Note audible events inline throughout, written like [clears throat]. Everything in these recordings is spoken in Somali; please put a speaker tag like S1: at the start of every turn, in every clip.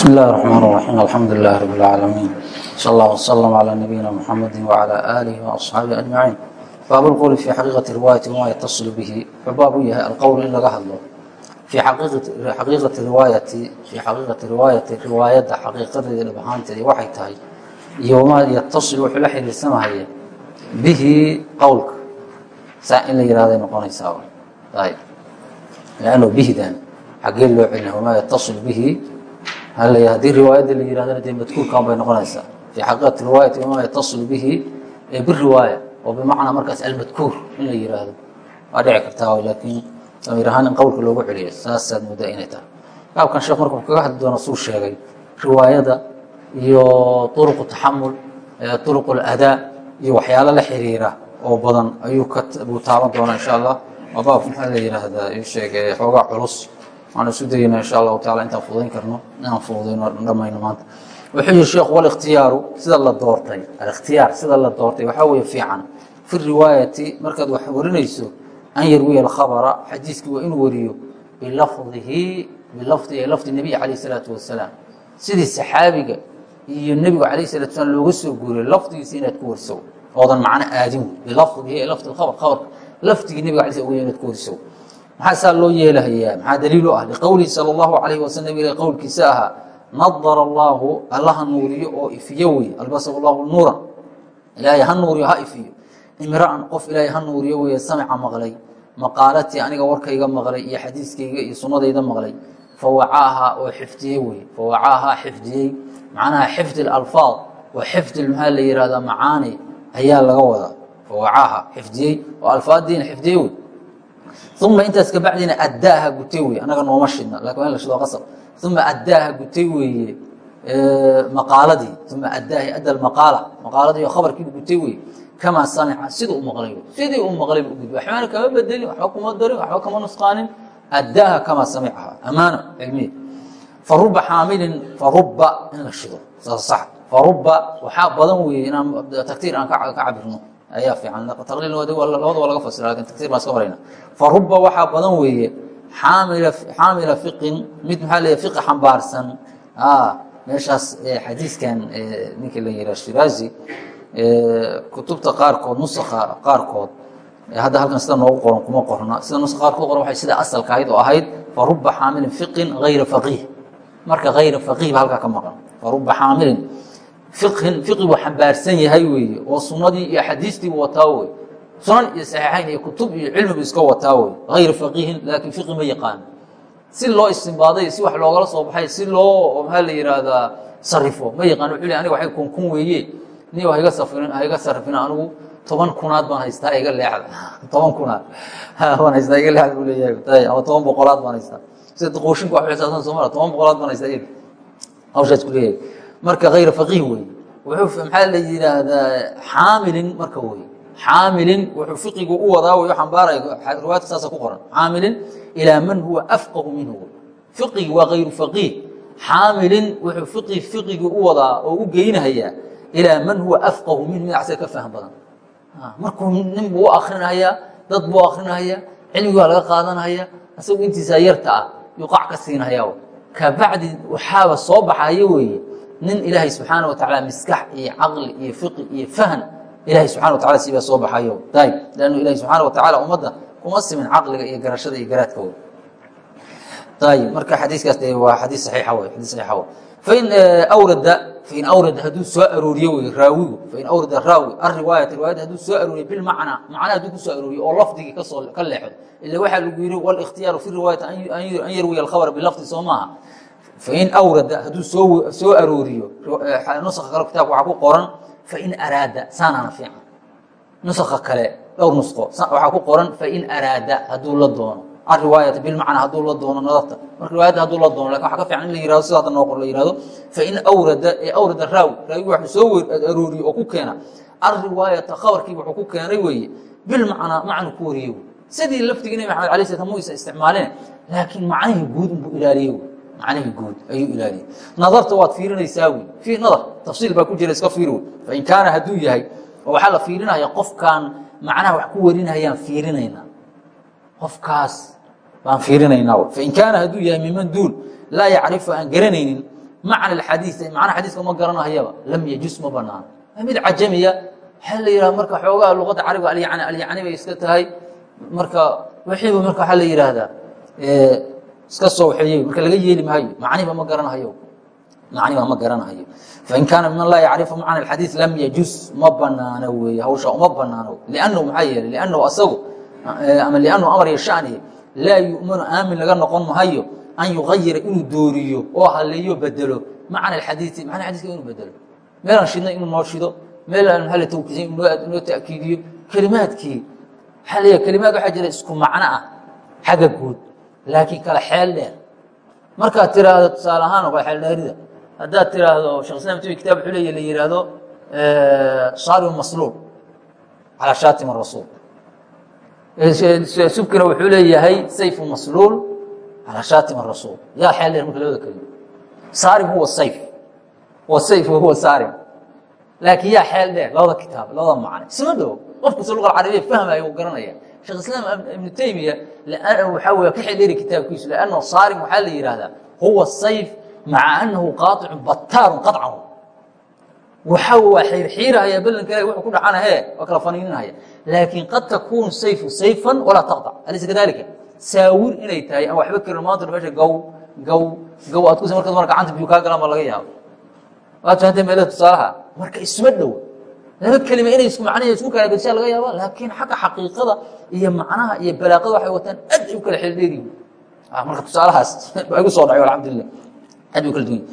S1: بسم الله الرحمن الرحيم الحمد لله رب العالمين صلى الله وسلم على نبينا محمد وعلى آله وأصحابه أجمعين باب القول في حقيقة رواية وما يتصل به فباب يهي القول إن لقى هدلو في حقيقة حقيقة رواية في حقيقة رواية رواية حقيقة البحانة دي waxay tahay iyo ma يتصل wuxuu la xiriirsanahay bihi qowlka saa in la yiraahdo noqonaysaa ayib لأنه bihdan xagee loo celina وما يتصل به haddii riwaayadda la yirahdana dee madkuurkan bay noqonaysaa? Fii xaqiiqati riwaayati wama yataصil bihi biriwaaya oo bimacnaa markaas almadkuur in la yiraahdo. Waa dhici kartaa laakiin damiir ahaan in qowlka loogu celiyo saasaad moodaa inay tahay. Baabkan sheekh marka kaga hadli doona suu sheegay riwaayada iyo uruqu taxamul uruq اladaa iyo waxyaalo la xiriira oo badan ayuu buu taaban doonaa insha allah. Waa baab maxaa la yiraahdaa? Ii sheeg xoogaa culus waan isu dayna insha allahu taala intaan fudayn karno. Inaan fududayno dhamayno maanta. Wuxuu yihi sheekhu waliktiyaaru sida la doortay. Alikhtiyaar sida la doortay waxaa weeye fiican. Fi riwaayati markaad wax warinayso an yarwiya alkhabara xadiiskii waa inuu wariyo bilafdihi bilafdi ee lafdi nebiy calayh isalaatu wasalaam sidii saxaabiga iyo nebigu calayh salatu salam looga soo guuriyo lafdigiisa inaad ku wariso oodan macno aadin bilafdihi ee lafdi khabar khabarka. Lafdigii nebiga alay sl inaad ku wariso maxaa saa loo yeelahayaa? Maxaa daliil u ah? Liqowlihi sal اllahu alayh wasalam ila qowlkiisa ahaa nadara allaahu allaha nuuriyo oo ifiyo wey. Albasar llahu nuuran. Ilaahay ha nuuriyo ha ifiyo. Imra'an qof ilaahay ha nuuriyo weye samica maqlay. Maqaalatii aniga warkayga maqlay iyo xadiiskayga iyo sunnadayda maqlay. Fawacaaha oo xifdiyey weye fawacaaha xifdiyey. Macnaha xifdi alfaad wa xifdi maxaa la yihahdaa macaani ayaa laga wadaa. Fawacaaha xifdiyey. Oo alfaadiina xifdiyey wey uma intaas kabacdina addaaha gutay wey anaga nooma shidna laakiin waa qasab uma addaaha gutay weeye maqaaladii uma addaahi adda maqaala maqaaladii oo khabarkiibu gutay wey kamaa samica siduu u maqlay sidii uu maqlay bu gudbi waxbaana kama bedelin waxba kuma darin waxba kama nusqaanin addaaha kamaa samicaha amaano cilmiya faruba xaamilin faruba in la shido saas sax faruba waxaa badan weeye inaan taktiir aan ka cabirno ayaa fiican. Taqliil labada waa laga fasira laakiin tagsiir baan iska marayna faruba waxaa badan weeye xaamila fiqin mid maxaa leeyahy fiqi xambaarsan. Meeshaas xadiiskan ninka la yihaha shiraazi kutubta qaarkood nusakha qaarkood hadda halkan sida noogu qoran kuma qorna. Sida nusa qaarkood qoran waxay sida asalka ahayd oo ahayd faruba xaamilin fiqin hayra faqiih. Marka hayra faqiih ba halkaa ka maqan. Faruba xaamilin fiqhin fiqigu xambaarsan yahay weeye oo sunnadii iyo axaadiistiibu wataa wey sunan iyo saxiixayn iyo kutub iyo cilmibu iska wataa wey hayra faqiihin laakiin fiqi ma yaqaan. Si loo istimbaaday si wax loogala soo baxay si loo maxaa la yihahdaa sarifo ma yaqaan wuxuu le aniga waxay kunkun weeye ni haiga safirin haiga sarifin anigu toban kunaad baan haystaa iga leexda. [laughs] Toban kunaad. Baan haystaa iga leexda buu leeyahay ama toban boqolaad baan haystaa. Sida qooshinka wax xisaabsan soomala toban boqolaad baan haystaa hawshaas ku leeyahay marka hayr faqiih wey wuxuu maxaa la yidhaahdaa xaamilin marka wey xaamilin wuxuu fiqigu u wadaa wey xambaaraya riwaayadka saasa ku qoran. Xaamilin ilaa man huwa afqahu minhu. Fiqigi waa hayru faqiih. Xaamilin wuxuu fiqi fiqigi u wadaa oo u geynahayaa ilaa man huwa afqahu minhu. Mid ka faham badan. Markuu nin buu u dad buu akrinahayaa cilmigi waa laga qaadanahaya isagu intiisaa yarta ah yuu qac ka kabacdi waxaaba soo baxaya weeye nin ilaahay subxaana wa tacaala miskax iyo caqli iyo fiqi iyo fahan ilahay subxana wa tacala siibaa soo baxayo. Daayib lannu ilahi subxaana wa tacala ummadda kuma simin caqliga iyo garashada iyo garaadka wey ayib marka xadiiskaas de waa xadiis saxiixa wey xadiis saxiixa wey fain awrada fain awrada hadduu soo arooriyo wey raawigu fain awrada raawi ariwaayat riwaayadda hadduu soo arooriyo bilmacnaa macna hadduu ku arooriyo oo lafdigii ka soo ka leexdo ila waxaa lagu yihi wاlاkhtiyaaru fi riwaayati an yarwiya alkhabra bilafdi soo maaha fain awrada hadduu soo arooriyo nuska kale kitaabka waxaa ku qoran fain araada saanaana fiican. Nuska kale dhowr nusqo waxaa ku qoran fain araada hadduu la doono. Ariwaayata bilmacnaa hadduu la doono nadarta marka riwaayadda hadduu la doono laakiin waxa ka fiican in la yiraahdo sida hadda noo qor la yihahdo fain awrada ee awrada raawi raawi waxuu soo arooriyo oo ku keena. Ariwaayata khabarkii wuxuu ku keenay weeye bilmacnaa macnu ku wariye sidii laftigii nabi maxamed alay slam muysa isticmaaleen laakiin macnihii guud unbuu ilaaliye macnihii guud ayuu ilaaliyey nadarta waad fiirinaysaa wey fii nadar tafsiil baa ku jira iska fiir wey fain kaana hadduu yahay oo waxaa la fiirinaya qofkaan macnaha wax ku warinayaan fiirinaynaa. Qofkaas baan fiirinaynaa fain kaana hadduu yahay miman duul laa yacrifu aan garanaynin macna alxadiid macna xadiiska ma garanahayaba lam yajus ma banaano mid cajamiya waxaa la yidhaha marka xoogaa luqadda carabiga alyacni bay iska tahay. Marka wixiiba marka waxaa la yidhaahdaa iska soo waxeeyey marka laga yeeli maayo macniba ma garanahayo macniba ma garanahayo fain kaana miman laa yacrifu macna alxadiid lam yajus ma banaano weeye hawsha uma banaano. Liannahu maxaa yeelay liannahu asagu ama liannahu amar iyo shanihi laa yu'manu aamin laga noqon mahayo an yugayira inuu dooriyo oo haleeyo bedelo. Macna alxadiidi macna xadiiska inuu bedelo. Meelaan shidnay inuu noo shido meelaan maxaa la tawkiisin inoo ta'kiidiyo kelimaadkii waxaa leeyahay kelimaad waxaa jira isku macno ah xagga guud laakiin kala xeel markaad tiraahdo tusaale ahaan kale xeeldheerida haddaad tiraahdo shekh islam timi kitab wuxuu leeya la yidhaahdo saarimu masluul calaa shaatim rasuul subkina wuxuu leeyahay sayfu masluul calaa shaatim rasuul yaa xeel marka labada kelimo saarim huwa sayf. Wa sayf huwa saarim laakiin yaa xeel labada kitaab labada macne isma dhow qof kasta alcarabiya fahmaya uu garanaya sheekh islaam ibnu taymiya waxaa wey ka xeldheeri kitaabkiisu lanno saarim waxaa la yidhaahdaa huwa sayf maca anahu qaaicu bataarun qaطcan waxa waa xiirxiirahaya balanka ilahi wuxuu ku dhacana he waa kala faniininaya laakiin qad takuunu sayfu sayfan walaa taqطc alaysa kadalika saawir inay tahay aan waxba karin maanta meesha gaw gaw gaw aad kus markaad mar gacanta biyu kaa galaan baa laga yaabo waad fahanteen meelada tusaalaha? Marka isma dhow laba kelima inay isku macnaha isku kala bedshaa laga yaaba laakiin xagga xaqiiqada iyo macnaha iyo balaaqada waxay wataan aad ay u kala xeeldheeriyin marka tusaalahaas [laughs] waa igu soo dhacay alxamdulilah aad bay kala duwan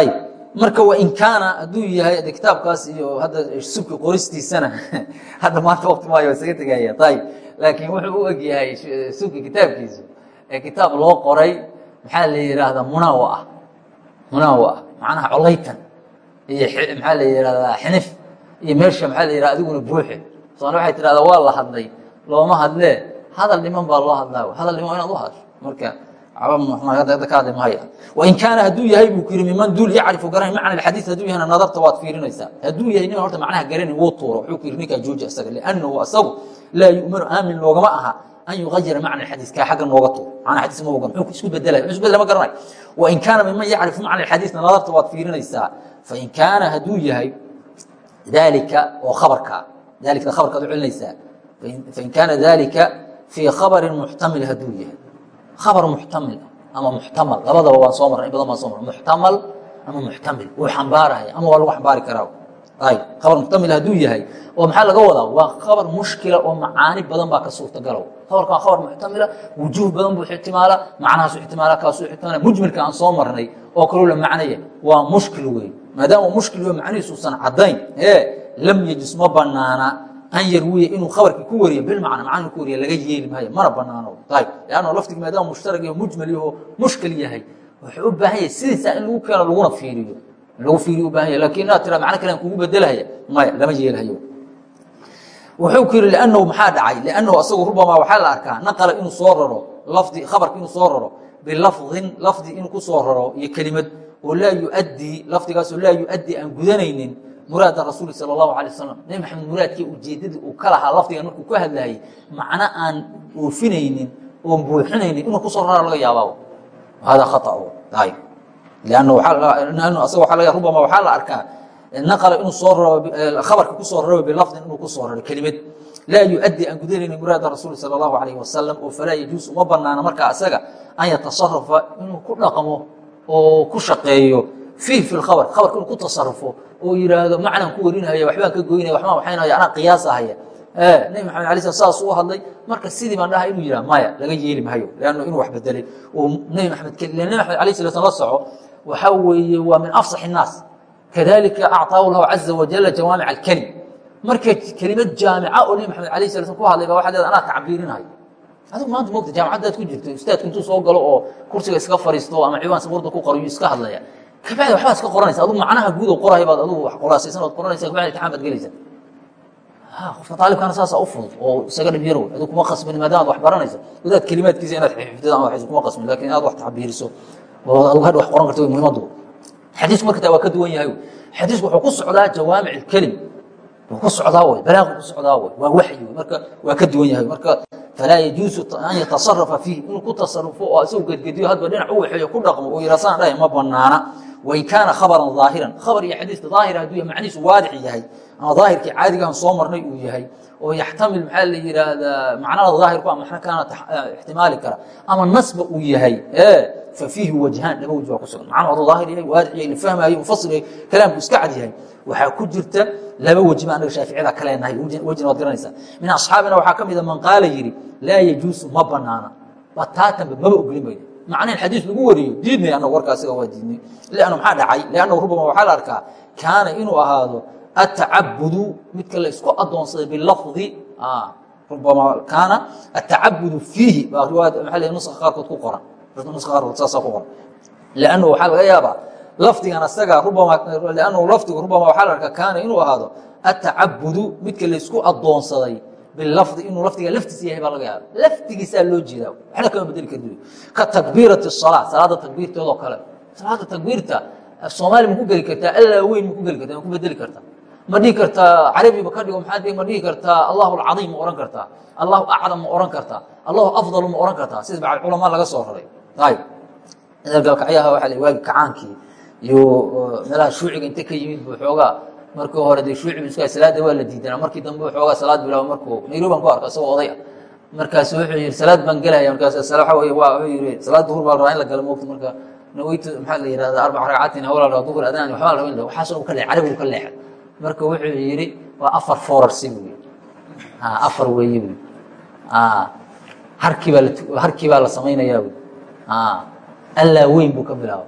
S1: ayib marka wain kaana hadduu yahay de kitaabkaas iyo hadda subki qoristiisana [laughs] hadda maanta waqti maayo waa isaga tegaya. Ayib laakiin wuxuu u eg yahay subki kitaabkiisu ee kitaab loo qoray maxaa la yidhaahdaa munaawa ah munaawa ah macnaha colaytan iyo maxaa la yidhahdaa xinif iyo meesha maxaa la yidhaha adiguna buuxe soomali waxay tidhahdaa waa la hadlay looma hadlee. Hadal dhiman baa loo hadlaa. Hadal dhiman inaad u hadasho. Marka dalika oo khabarka dalikana khabarkaad u celinaysaa fain kaana dalika fii khabarin muxtamil hadduu yahay. Khabar muxtamil ama muxtamal labadaba waan soo marnay in badan baan soo marnay muxtamal ama muxtamil wuu xambaaraya ama waa lagu xambaari karaa ayb khabar muxtamil hadduu yahay oo maxaa laga wadaa? Waa khabar mushkila oo macaani badan baa ka suurtagalow khabarka waa muxtamila wujuuh badan buu ixtimaala macnahaasu ixtimaala kaasuu ixtimaala. Mujmilka aan soo marnay oo kaloo macnaya waa mushkil wey maadaama mushkil yo macnihiisuusan caddayn ee lam yajus ma banaana an yarwiya inuu khabarkii ku wariyo bilmacna macnuu ku wariya laga yeeli maayo mana banaano lanno lafdigi maadaama mushtarag iyo mujmal yaho mushkil yahay wuxuu u baahan yahay sidiisa in lagu keeno laguna fiiriyo. Lagu fiiriyo u baahan yahy laakiin inaad tira macno kalean kugu bedelhaya maya lama yeelhayo wuxuu ku yidhi liannahu maxaa dhacay? Liannahu asagu rubamaa waxaa la arkaa naqala inuu soo raro lafdi khabarka inuu soo raro bilafdin lafdi inuu ku soo raro iyo kelimad oo laa yuaddii lafdigaasoo laa yuaddii aan gudanaynin muraada rasuuli sal allahu alay wasalam nebi maxamed muraadkii ujeeddadii uu ka lahaa lafdigan markuu ka hadlaayey macno aan oofinaynin oon buuxinaynin inuu ku soo rara laga yaabaa. Hada aa rubama waxaa la arkaa naqala inuu soo raro khabarka ku soo raro bilafdin inuu ku soo raro kelimad. Laa yuaddii aan gudanaynin muraada rasuuli sal allahu alayh wasalam oo falaa yajuus uma banaana markaa isaga an yatasarafa inuu ku dhaqmo oo ku shaqeeyo fiih fi khabar khabarka inuu ku tasarufo oo yihaahdo macnaan ku warinaya waxbaan ka goynaya waxbaan waxaynaya anaa qiyaasahaya nebi maxamed alay slam saas u hadlay marka sidii baan dhaha inuu yidhah maya laga yeeli maayo leannu inuu wax bedelay oo nebi maxamed nebi maxamed alay sala la soco waxaa weeye waa min afsax innaas kadalika acطaahu llahu caza wajalla jawaamic alkelim marka kelimad jaamica oo nebi maxamed alay sala ku hadlay baa waxaa leeda anaa tacbiirinayo adigu maanta mogta jaamacaddaad ku jirto ustaadku intuu soo galo oo kursiga iska fariisto ama ciwaan sabuurda ku qorayo iska hadlaya. Kabacdi waxbaad iska qoranaysa adigu macnaha guud oo qorahay baad adigu wax qolaasaysan ood qoranaysa kabacdi imtixaan baad gelaysa qofka aalibkana saasa u fudud oo isaga dhib yarow adigu kuma qasbin maadaamaad wax baranayso. Wadaad kelimaadkiisa inaad xifdid ama waxaysa kuma qasbin laakiin inaad wax tacbiiriso oo adigu hadha wax qoran karta way muhiimadu xadiisku marka taa waa ka duwan yahay. Xadiisku wuxuu ku socdaa jawaamic ilkelim ku socdaa wey balaaqu ku socdaa wey waa waxyi marka waa ka duwan yahay. Marka falaa yajuusu an yatasarafa fiih inuu ku tasarufo oo isagu gedgediyo hadba dhinac u waxeeyo ku dhaqmo oo yihah saan dhahay ma banaana wain kaana khabaran ظaahiran khabar iyo xadiiska daahira hadduu ya macnihiisu waadix yahay. Ama daahirkii caadigaan soo marnay uu yahay oo yaxtamil maxaa la yidhaahdaa macnada daahirku a maxna kaana ixtimaali kara. Ama nasba uu yahay fa fiihi wajhaan laba waj baa ku sugan. Macnuhu hadduu daahir yahay waadix yahay la fahmaayo mufasir yahay kalaamku iska cad yahay waxaa ku jirta laba weji ba anaga shaaficiyada ka leenahay wejina waad garanaysaa min asxaabina waxaa ka mida man qaala yidhi laa yajuusu ma banaana. Bataatanba maba ogolin bay macnahin xadiis lagu wariyo diidnay annagu warkaasiga waa diidnay. Lannu maxaa dhacay? Liannahu rubama waxaa la arkaa kaana inuu ahaado atacabudu midka la isku adoonsaday bilafdi rubama kaana atacabudu fiihi. Baa riwaayad maa l nuska qaarkood ku qoran. Nuska qaarkood saasaa ku qoran. Lannu waxaa laga yaabaa lafdigan asaga rubama lannahu lafdigu rubama waxaa la arkaa kaana inuu ahaado atacabudu midka la isku adoonsaday bilafdi inuu lafdiga laftiisa yahay baa laga yaaba laftigiisaa loo jeedaa. Waxna kama bedeli kardi ka takbiirati salaa salaada takbiirteedoo kale. Salaada takbiirta soomaali ma ku geli kartaa allaa weyn ma ku geli kartaa ma ku bedeli kartaa. Ma dhihi kartaa carabiba ka dhigo maxaa ma dhihi kartaa allahu alcadiim ma ohan kartaa. Allahu acdam ma ohan kartaa. Allahu afdalu ma ohan kartaa. Sida bacd culamaa laga soo raray. Ayib galkacyaha la waagi kacaankii iyo meelaha shuuciga inta ka yimid buu xoogaa. Markii hore de shuucibu iska salaada waa la diidanaa. Markii dambe xoogaa salaad bilaabo markuu nairobi an ku arko isagoo oday ah. Markaasu wuxuu yihi salaad baan gelaya markaas waa wuxuu yihi salaad duhur baa rabaa in la galo moogta marka naweytu maxaa la yihahda arbac ragcatin hawla la duhur adaan waxbaa la rabaa in waxaasoo ka leex carabigu ka leexay. Marka wuxuu yidhi waa afar foorarsi buu yii afar weeye buu harkii baa harkii baa la samaynayaa bu allaa weyn buu ka bilaaba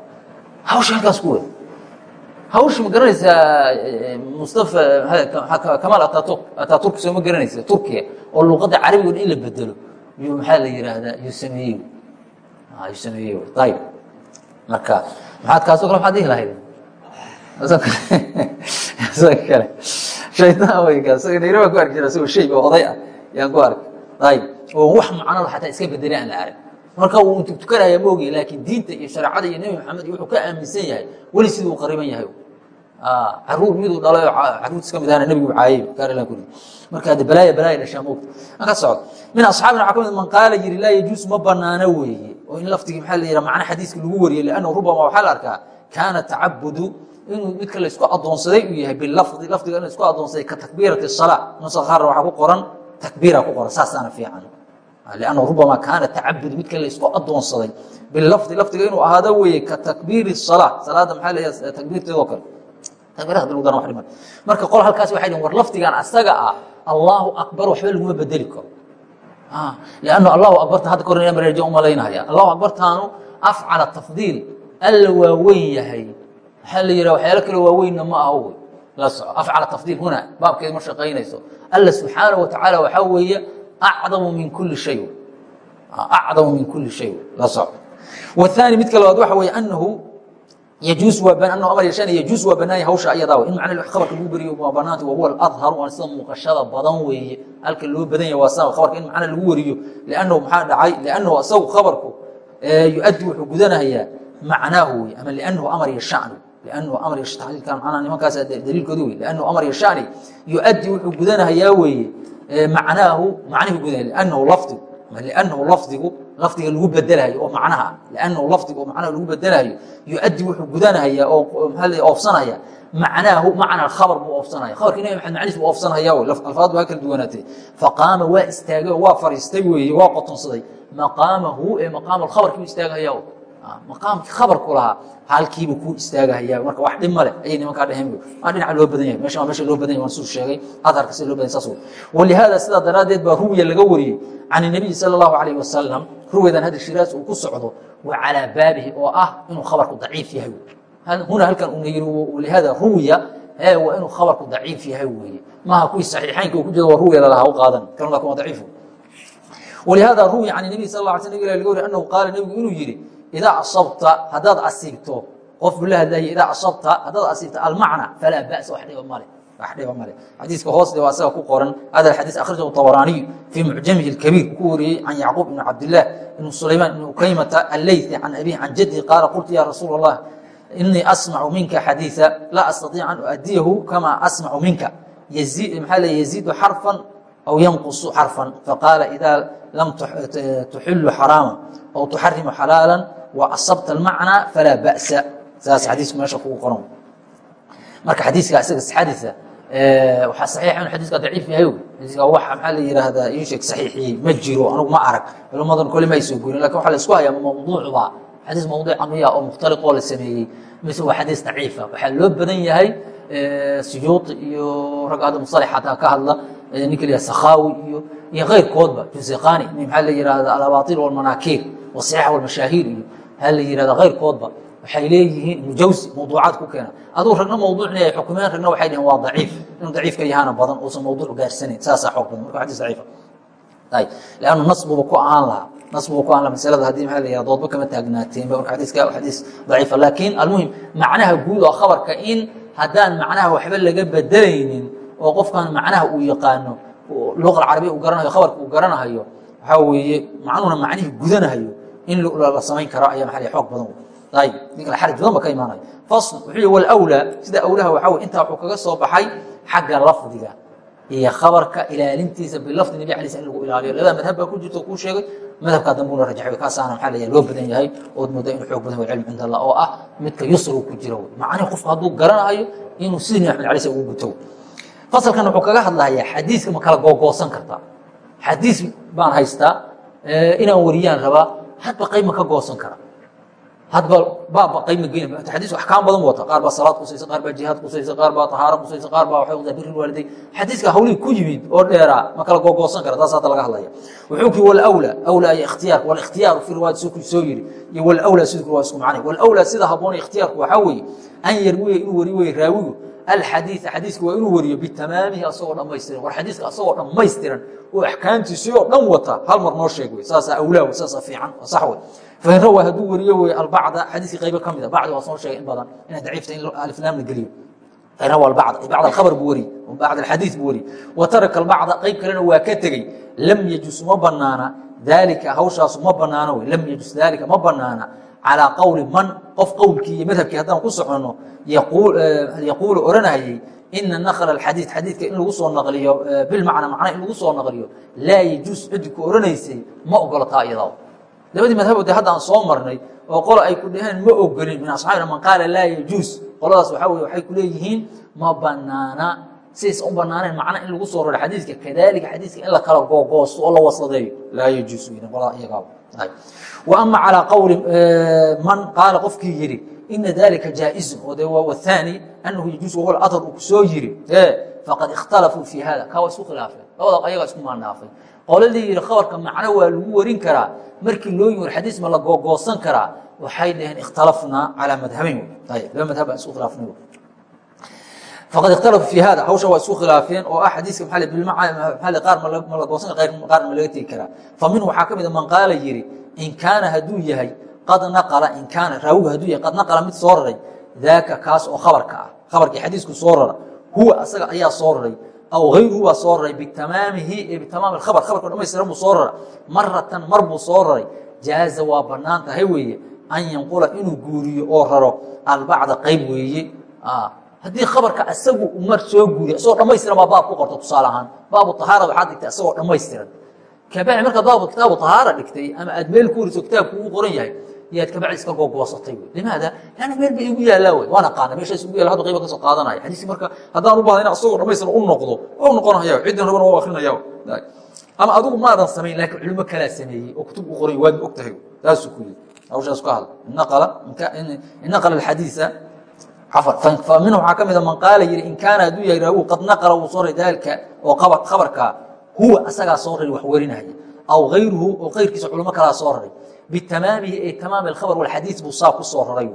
S1: hawsha halkaas ku wey hawsha ma garanaysaa mustafa kamaal ataturk ataturk soo ma garanaysa turkiya oo luqadda carabigood in la bedelo yuu maxaa la yidhaahdaa yuu sameeyey yuu sameeyey ayib marka maxaad kaasoo kale maxaad dhihi lahayd kale shaytaan wey kaas nairobi ku arki jira isagoo shay oo oday ah yaan ku arkay ayib oo wax macnada xataa iska bedelay aan la arag marka wuu tuktukanaya ma ogey laakiin diinta iyo shareecada iyo nebi maxamed iyo wuxuu ka aaminsan yahay weli siduu qariban yahay. Caruur miduu dhalayo caruurtiis ka mid ahna nebigu caayey gaarilan kuri marka hadde balaaya balaaya dhashaa moogta an ka socdo min asxaabina waxaa ka mid man qaala yidhi laa yajuus ma banaano weeye. Oo in laftigii maxaa la yidhaha macna xadiiska lagu wariyey liannahu rubama waxaa la arkaa kaana tacabudu inuu midka la isku adoonsaday uu yahay bilafdi lafdiga in la isku adoonsaday ka takbiirati salaa nusa qaarna waxaa ku qoran takbiira ku qoran saasaana fiican lannahu rubama kaana tacabud midka la isku adoonsaday bilafdi lafdiga inuu ahaado weeye ka takbiiri salaa salaada maxaa la takbiirteedoo kale takbiirada lagu daran dhiman marka qol halkaas waxay dhihin war lafdigan asaga ah allahu akbar waxba laguma bedeli karo lannu allahu akbarta hadda kor marja u malaynaya allahu akbartaanu afcala tafdiil alla waa weyn yahay maxaa la yidhaha waxyaalo kale waaweynna ma aha wey la soco afcala tafdiil huna baabkeed ma shaqaynayso alla subxaanaه wa tacaala waxaa weeye acdamu min kuli shay acdamu min kuli shay la soco waثaani midka labaad waxa weeye anahu yajuus waa anahu amar yeeshaan yajuus waa banaanya hawsha ayadaa in macna khabarka lagu beriyo waa banaanta wahuwa aladhar waa sida muuqashada badan weeye halka loo badan yahay waa sa khabarka in macna lagu wariyo liannahu maxaa dhacay liannahu asagu khabarku yu-addi wuxuu gudanayaa macnaahu wey ama liannahu amar yashanu liannahu amar taliilkan macnaha nimankaas daliilkooda wey liannahu amar yashani yu-addi wuxuu gudanayaa weeye macnaahu macnihi gudanaya liannahu lafdigu liannahu lafdigu lafdiga lagu bedelayo oo macnaha liannahu lafdiga oo macnaha lagu bedelayo yu-addi wuxuu gudanaya oo maxaa la oofsanaya macnaahu macna khabar buu oofsanaya. Khabarkii nabi maxamed macnihiis buu oofsanaya wey alfaad waa kala duwanaatay. Faqaama waa istaagay oo waa fariistay weeye waa qotonsaday. Maqaamahu ee maqaam khabarkii u istaagahaya maqaamkii khabarku lahaa halkiibu ku istaagahaya marka wax dhib male ayay nimankaa dheheen waa dhinaca loo badan yahay meesha waa meesha loo badan yahay waan suu sheegay adharka sida loo badan saas wey walihaada sidaa daraaddeed baa ruwiya laga wariyey can الnabiyi salى اllahu alayh wasalam ruwiyadan hadda shiraas uu ku socdo wa calaa baabihi oo ah inuu khabarku daciif yahay huna halkan una yiri walihaada ruwiya ee waa inuu khabarku daciif yahay weeye maaha kuwii saxiixaynka uu ku jiro waa ruwiya lalahaa u qaadan kan laakin waa daciifu walihaada ruwiya can الnabiy sal ه sl nabig laga wariy annahu qaala nebigu inuu yidhi idaa asabta haddaad asiibto qof buu la hadlayay idaa asabta haddaad asiibto almacna falaa ba'sa wax dhiba male wax dhiba male xadiiska hoosde waa asaga ku qoran hada xadiis akhrajahu طabaraaniyu fii mucjamihi اlkabiir ku wariyey can yacquub ibn cabdillaah ibn sulaymaan ibn ukaymata alleythi can abihi can jaddi qaala qultu ya rasuul اllah inii asmacu minka xadiiثa laa astaiic an uadiyahu kama asmacu minka maxaa le yaziidu xarfan aw yanqusu xarfan faqaala idaa lam tuxilu xaraama aw tuxarimu xalaala wa asabta almacnaa falaa ba'sa sidaas xadiisku meesha kugu qoran marka xadiiska isaga sixadiisa waxaa saxiixa inu xadiiska daciif yahay xadiiska wax maxaa la yidhaahdaa ii sheeg saxiixiyey ma jiro anigu ma arag culummadan kole ma soo guurin laakiin waxa la isku hayaa mawduucba xadiis mawduuca miya oo mukhtaliqoo la sameeyey mise waa xadiis daciifa waxaa loo badan yahay suyuuti iyo rag hadda musalax hataa ka hadla ninka sakhaawi iyo iyo keyrkoodba jusiqani maxaa la yihahda alabatil walmanaakiir wasaxiix walmashaahiir iyo maxaa la yihahda keyrkoodba waxay leeyihiin mujawsi mawduucaad ku keena. Aduu ragna mawduucna ay xukumeen ragna waxay dhaheen waa daciif inuu daciifka yahaana badan uusan mawduuc gaarsanayn saasaa xoog badan marka xadiis daciifa. Ayb leannu nasbuba ku ahaan lahaa nasbuba ku ahaan laha masalada haddii maxaa la yihahda doodba kama taagnaateenba marka xadiiska xadiis daciifa. Laakiin almuhim macnaha guud oo khabarka in haddaan macnaha waxba laga bedelaynin oo qofkan macnaha uu yaqaano luqa carabiya uu garanayo khabarka uu garanahayo waxaa weeye macnuhuna macnihii gudanahayo in la samayn karo badan badan badan badan xadiiska ma baan haystaa inaan wariyaan rabaa hadba qayb ma ka goosan kara? Hadba baabba qayma geyn xadiis axkaam badan wata. Qaar baa salaad kusaysa qaar baa jihaad kusaysa qaar baa tahaaro kusaysa qaar baa waxay biri waalidayn xadiiska hawlihii ku yimid oo dheeraa ma kala googoosan kara taas hadda laga hadlaya wuxuu ki walawla awla iyo ikhtiyaarka walikhhtiyaaru fi riwaayat soo soo yiri iyo walawla sidku waa isku macnay. Walawla sida habboon ikhtiyaarku waxaa weeye an yarwiya inuu wari weye raawigu alxadiia xadiiska waa inuu wariyo bitamaamihi asagoo dhammaystiran war xadiiska asagoo dhammaystiran oo axkaamtiisii oo dhan wata hal mar noo sheeg wey saasaa awlaa saasaa fiican sax wey fain rawa hadduu wariyo wey albacda xadiiskii qaybo ka mida bacdi waa soo sheegay in badan inay daciifta in aliflaam la geliyo fain rawa albacda calىa qowli man qof qowlkii iyo madhabkii haddaan ku soconno yaquulu oranayey ina nakla xadii xadiidka in lagu soo naqliyo bilmacna macna in lagu soo naqliyo laa yajuus cidku oranaysay ma ogolo taa labadii madhabo de haddaan soo marnay oo qola ay ku dhaheen ma ogolin min asxaabina man qaala laa yajuus qoladaas waxaa weye waxay ku ma banaana sidays u banaaneen macna in lagu soo roro xadiidka kadalika xadiiska in la kala googoosto oo la wasadeeyo laa yajuus qolada iyagaaba ama calىa qowli man qaala qofkii yidhi ina dalika jaaئizu oo de aani anahu yajuus wahuwa adar uu ku soo yiri faqad ikhtalafuu fi hada kaa waa isku khilaafeen. Labada ayagaa isku maandhaafay qoladii yidhi khabarka macno waa lagu warin karaa. Markii loo yimir xadiis ma la googoosan karaa. Waxay dhaheen ikhtalafnaa calaa madhabayn laba madhab baan isku khilaafnay. Faqad ikhtalafuu fi hada hawsha waa isku khilaafeen oo ah xadiiska maa bilmaa qaar ma la goosan qaarna ma laga tegi karaa. Fa minhu waxaa ka mida man qaala yidhi in kaana hadduu yahay qad naqala in kaana raawigu hadduu yahay qad naqala mid soo raray daaka kaas oo khabarka ah khabarkii xadiisku soo rara huwa asaga ayaa soo raray aw hayruhu baa soo raray bitamaamihi ee bitamaami khabar khabarka dhamaystiran buu soo rara maratan mar buu soo raray jaaza waa bannaan tahay weeye an yanqula inuu guuriyo oo raro albacda qayb weeye haddii khabarka asagu mar soo guuriyo isagoo dhamaystiran baa baab ku qorta tusaale ahaan baabu tahaara waxaad dhigtay isagoo dhamaystiran kabacdi markaad baabka kitaabu tahaara dhigtay ama aad meel ku wariso kitaabku ugu qoran yahay yaad kabacdi iska googoosatay wy limaada lanna meel ba igu yaallaa wey waan aqaana meeshaas ugu yalla hadu qayba ka soo qaadanaya xadiiskii marka haddaan u bahda ina asagoo dhamaystiran u noqdo waa u noqonaya ciddin rabana waa akrinaya ama adigu maadan samayn laakiin culimo kalaa sameeyey oo kutub u qoray waad og tahay taasuu ku yidhi hawshaas ka hadla inaqala alxadiisa minhu waxaa ka mida man qaala yidhi in kaana hadduu yahay raawigu qad naqala wuu soo ray daalika oo khabarka huwa asagaa soo raray wax warinaya aw hayruhu oo kayrkiisa culimo kalaa soo raray. Bitamaamihi ay tamaami alkhabar walxadiis buu saa ku soo raray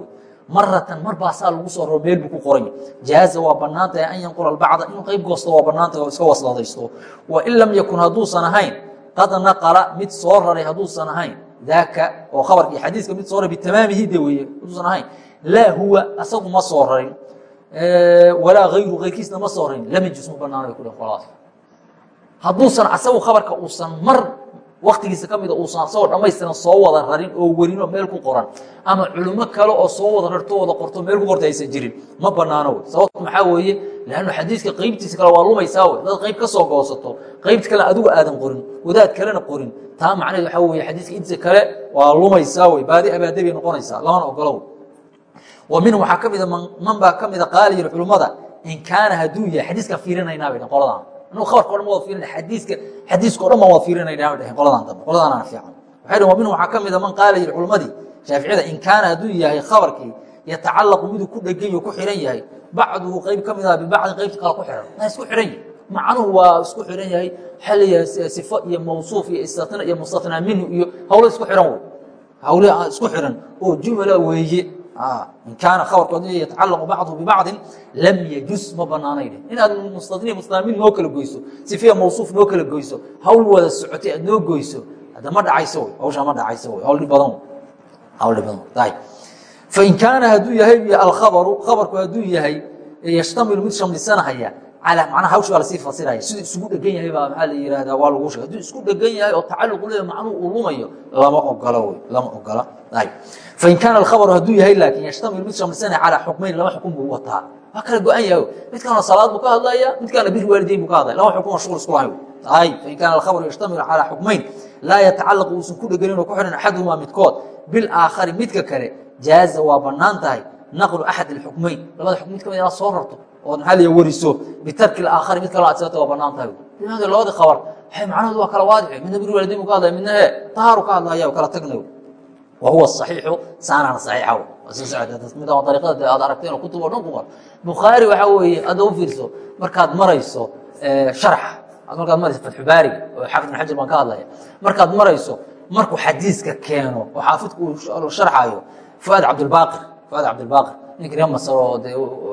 S1: maratan mar baa saa lagu soo raro meel buu ku qoray. Jaaza waa bannaan tahay an yanqula albacda inuu qayb goosto waa bannaan tahay oo iska wasladaysto. Wa in lam yakun hadduusan ahayn qad naqala mid soo raray hadduusan ahayn. Daaka oo khabarka iyo xadiiska mid soo raray bitamaamihi de weeye hadduusan ahayn. Laa huwa asagu ma soo rarin. Walaa hayru kayrkiisna ma soo rarin. Lam yajus ma bannaan bay ku dhehen qoladaas hadduusan asagu khabarka uusan mar waktigiisa ka mida uusan asagoo dhammaystiran soo wada rarin oo werinoo meel ku qoran ama culimo kale oo soo wada rarto wada qorto meel ku qorta aysan jirin ma banaano wey sababto maxaa weeye? Lannu xadiiska qaybtiisa kale waa lumaysaa wey dad qayb ka soo goosato qaybta kale adigu aadan qorin wadaad kalena qorin. Taa macnaheed waxaa weye xadiiska intiisa kale waa lumaysaa wey baadi abaade bay noqonaysaa lamana ogolo
S2: wa minhu waxaa ka mida man baa ka mida qaali yiri culummada in kaana hadduu yahay xadiiska fiirinaynaa bay dhaheen qoladan anagu khabarka o dhan wada fiirinay xadiiska xadiiska o dhan baan wada fiirinaynaa bay dhaheen qoladan dambe qoladaanana fiican waxay dhaheen wa minhu waxaa ka mida man qaala yiri culummadii shaaficiyada in kaana hadduu yahay khabarkii yatacallaqu miduu ku dhegan yo ku xihan yahay bacduhu qayb ka mida bibacdin qaybta kale ku xihan waa isku xihan yahay. Macnuhu waa isku xihan yahay xaliya sifo iyo mawsuuf iyo istina iyo mustatnaa minhu iyo hawlo isku xihan wey hawle isku xihan oo jumla weeye in kaana khabarku hadduu yatacallaqu bacduhu bibacdin lam yajus ma banaanayne inaad mustatniya mustatnaa min noo kala goyso sifiya mawsuuf noo kala goyso hawl wada socotay aad noo goyso hadda ma dhacayso wey hawshaa ma dhacayso wey hawl dhib badan. Hawl dhib badan ayib fain kaana hadduu yahay alkhabaru khabarku hadduu yahay yashtamilu mid shamlisanahaya macnaha hawshi baa la sii fasiraya. Siduu isugu dhegan yahay baa maxaa la yihahdaa waa lagu sheegay. Hadduu isku dhegan yahay oo tacalluqu leeyahay macnuhu uu lumayo lama ogola wey lama ogola fain kaana alkhabaru hadduu yahay laakiin yashtamilu mid shamlisanaya calaa xukmayn laba xukun buu wataa. Waa kala go-an yahay mid kaana salaad buu ka hadlaya mid kaana bir waalideyn buu ka hadlaya laba xukun oo shughul isku lahayn ayib fain kaana alkhabaru yashtamilu calaa xukmayn laa yatacallaqu uusan ku dheganin oo ku xihan axaduhumaa midkood. Bilaakhari midka kale jaaza waa bannaan tahay naqlu axad اxukmayn labada xukm mid ka mid inaad soo rarto ood maxaa la wariso bitarki aakhari mid kale adsata waa bannaan tahay labadii khabar waxay macnahoodu waa kala waadixi midna bir waalidiin buu ka hadlaya midna he tahaaru ka hadlaya kala tagnayo wa huwa صaxiixu saanana saxiixa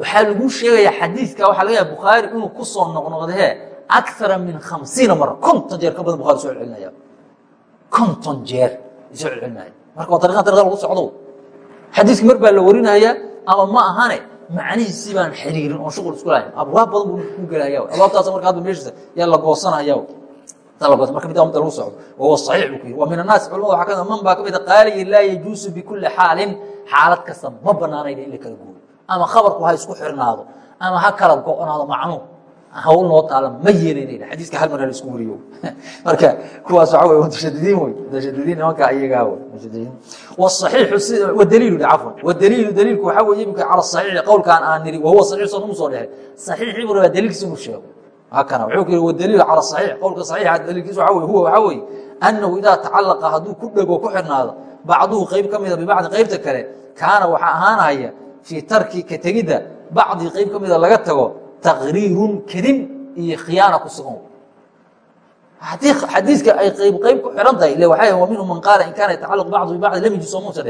S2: waxaa lagu sheegayaa xadiidka waxaa laga yaha bukhaari inuu ku soo noqnoqdahee akara min khamsiina mara konton jeer ka badan bukhari soo celcelinaya. Konton jeer soo celcelinaya. Marka waa tariqan tariqa lagu socdo. Xadiiska mar baa la warinaya ama ma ahane macnihiisi baan xiriirin oon shuqul isku lahayn. Abwaab badan buu ku gelaya abwaabtaas marka hadda meeshiisa yaa la goosanaya marka mid mid lagu socdo wahuwa saxiix buu ku yiri. Wa min annaasi culamada waxaa ka mid man baa ka mid a qaaliyi laa yajuusu bikulli xaalin xaalad kasta ma banaanayna in la kala guuro ama khabarku ha isku xirnaado ama ha kala go-naado macnuum hawl noo taala ma yeelanayna xadiiska hal mar ha la isku wariyo [laughs] marka kuwaas waxa wey mutashadidiin wey mutashadidiin nimanka iyagaa wey mutashadidiin wasaxiixu si wadaliilu cafwan. Wadaliilu daliilku waxaa weeye imika cala saxiixi qowlkaan aan niri wahuwa saxiix soo numu soo dhexe saxiix ibnu baa daliilkiisa inuu sheego hakana wuxuu ku yihi wadaliilu cala saxiix. Qowlka saxiixa daliilkiisa waxa wey huwa waxaa weeye annahu idaa tacalaqa hadduu ku dhego ku xirnaado bacduhu qayb ka mida bibacdi qaybta kale kaana waxaa ahaanaya fii tarki ka tegidda bacdi qayb ka mida laga tago takriirun kadib iyo khiyaana ku sugan. Haddii xadiiska ay qayb qayb ku xiran tahay ile waxay wa minhu man qaala in kaana yatacaluq bacdu bibacdi lam yajuz soomuusa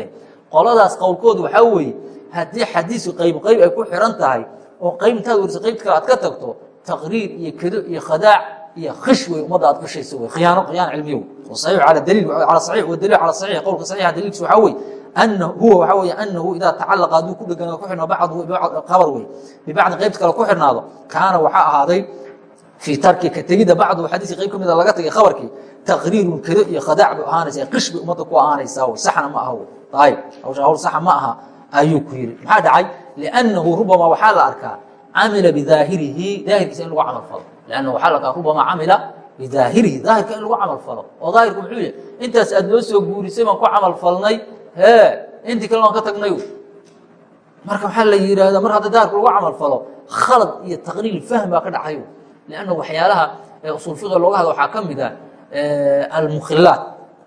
S2: qoladaas qowlkoodu waxaa weeye haddii xadiisku qayb qayb ay ku xiran tahay oo qayb intaad werisa qaybta kale aad ka tagto taqriir iyo kedo iyo khadaac iyo khish wey ummadda aad khishayso wey khiyaano khiyaana cilmiyo wey wa cala daliil cala saxiix wa daliil cala saxiix qowlka saxiixa daliilkiisa waxaa weye huwa waxaa wey anahu idaa tacalaqa hadduu ku dheganaado ku xirnaa bacduhu khabar wey bibacdi qeybta kale ku xirnaado kaana waxaa ahaaday fii tarki ka tegidda bacduhu xadiiskii qayb ka mida laga tagay khabarkii taqriirun kado iyo khadaac bay ahaanaysaa qish bay ummadda ku ahaanaysaa saxna ma aha ayib hawshaa hawl saxa ma aha ayuu ku yidhi maxaa dhacay liannahu rubamaa waxaa la arkaa camila bidaahirihi daahirkiisa in lagu camal falo liannahu waxaa la arkaa rubamaa camila bidaahirihi daahirka in lagu camal falo oo daahirku muxuu yahay intaas aad noo soo guurisay baan ku camal falnay intii kale waan ka tagnay marka maxaa la yidhaahdaa mar hadda daarku lagu camal falo khalad iyo taqliil fahm baa ka dhacay lanna waxyaalaha usul fiqiga looga hadla waxaa ka mid a almukhilaat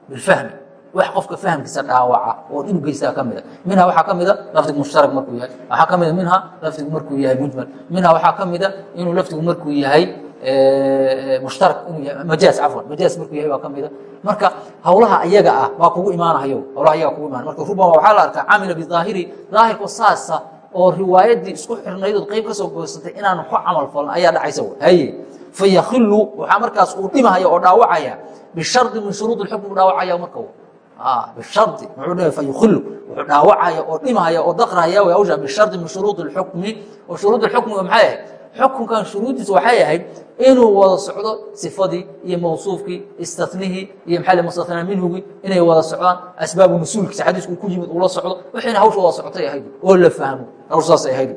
S2: bilfahmi. Wax qofka fahmkiisa dhaawaca oo dhib geysaa ka mida minha waxaa ka mida lafdigu mushtarak markuu yahay. Waxaa ka mida minha lafdigu markuu yahay mujmal. Minha waxaa ka mida inuu lafdigu markuu yahay mushtarak inuu yahay majaaz cafwan majaaz markuu yahay baa ka mida marka hawlaha iyaga ah waa kugu imaanahayo hawlaha iyaga kugu imaanay marka rubama waxaa la arkaa camila bidaahiri daahirku saasa oo riwaayadii isku xirnaydood qayb ka soo goysatay inaanu ku camal falin ayaa dhacaysa haye fayakilu waxaa markaas uu dhimahaya oo dhaawacaya bishardi min shuruud اxukm dhaawacaya marka bishardi muxuu dhahay fa yukhilu wuxuu dhaawacaya oo dhimaya oo daqraya way hawsha bishardi min shuruudi اlxukmi oo shuruud اlxukmi maxay ahayd xukunkan shuruuddiisa waxay ahayd inuu wada socdo sifadii iyo mawsuufkii istanihii iyo maxaa mustanaa minhugii inay wada socdaan asbaabu nusuulkiisa xadiisku ku yimid uu la socdo wixiina hawsha wada socotay ahayd oo la fahmo hawsha saasay ahayd.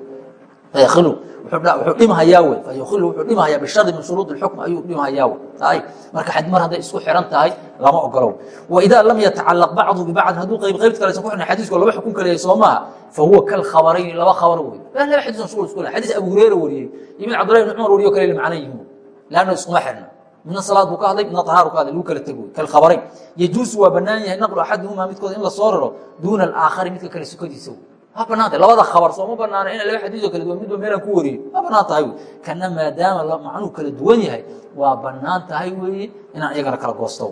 S2: Faykhilu wuxuu dhimhayaa wey fayukhilu wuxuu dhimhayaa bishari min shuruud اlxukm ayuu dhimhayaa wey ay marka mar hadday isku xiran tahay lama ogolow. Waidaa lam yatacalaq bacdu bibacd hadduu qayb qaybta kale san ku xirna xadiisku laba xukun kaleyahay soo maaha. Fahuwa kalkhabarayni laba khabar wey laba xadiisan shughul isku leh xadiis abu hureyra wariyey iyo mid cabdullahi ibn cumar wariyo kale macna yihiin lanna iskuma xirna midna salaad buu ka hadlay midna tahaaru ka hadlay lagu kala tego kalkhabarayn yajuusu waa bannaan yahay naqlu axadihumaa midkooda in la soo raro duuna alaakhari midka kale sukadiisa ma banaanta labada khabar sooma banaana ina laba xadiioo kala duwan midba meelaan ku wariyo ma bannaan tahay wy kana maadaama macnuu kala duwan yahay waa bannaan tahay weeye inaan iyagana kala goosto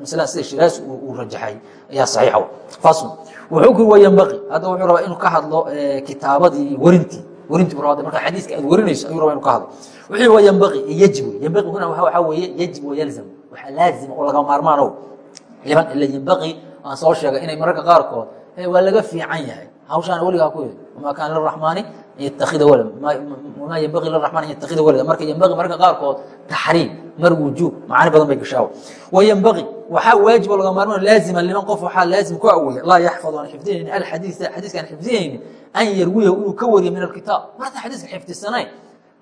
S2: maslada sida shiraasi uu rajaxay ayaa saxiixa fasl wuxuu ku wa ynbaqi hadda wuxuu rabaa inuu ka hadlo kitaabadii werintii werintii bu marka xadiiska aad warinayso ayuu rabaa inu ka hadlo. Wuxuu wa ynbaqi yajib ynbaqi huna waxaa weeye yajib wa yalzam. Waxaa laazima oo laga maarmaanow liman ila ynbaqi aan soo sheegay inay mararka qaarkood waa laga fiican yahay. Hawshaan weligaa ku yidhi wamaa kaana liraxmaani an yatakida walad wamaa yenbagii liraxmaan an yatakida walada marka yenbagii mararka qaarkood taxriim mar wujuub macaani badan bay gashaa wa yenbagii waxaa waajibo laga maarmaan laazima liman qof waxaa laazim ku aweeya laa yaxfadu aan xifdinayni alxadiisa xadiiska aan xifdinayni an yarwiyahu inuu ka wariyo min alkitaab. Marta xadiiska xifdisanayn.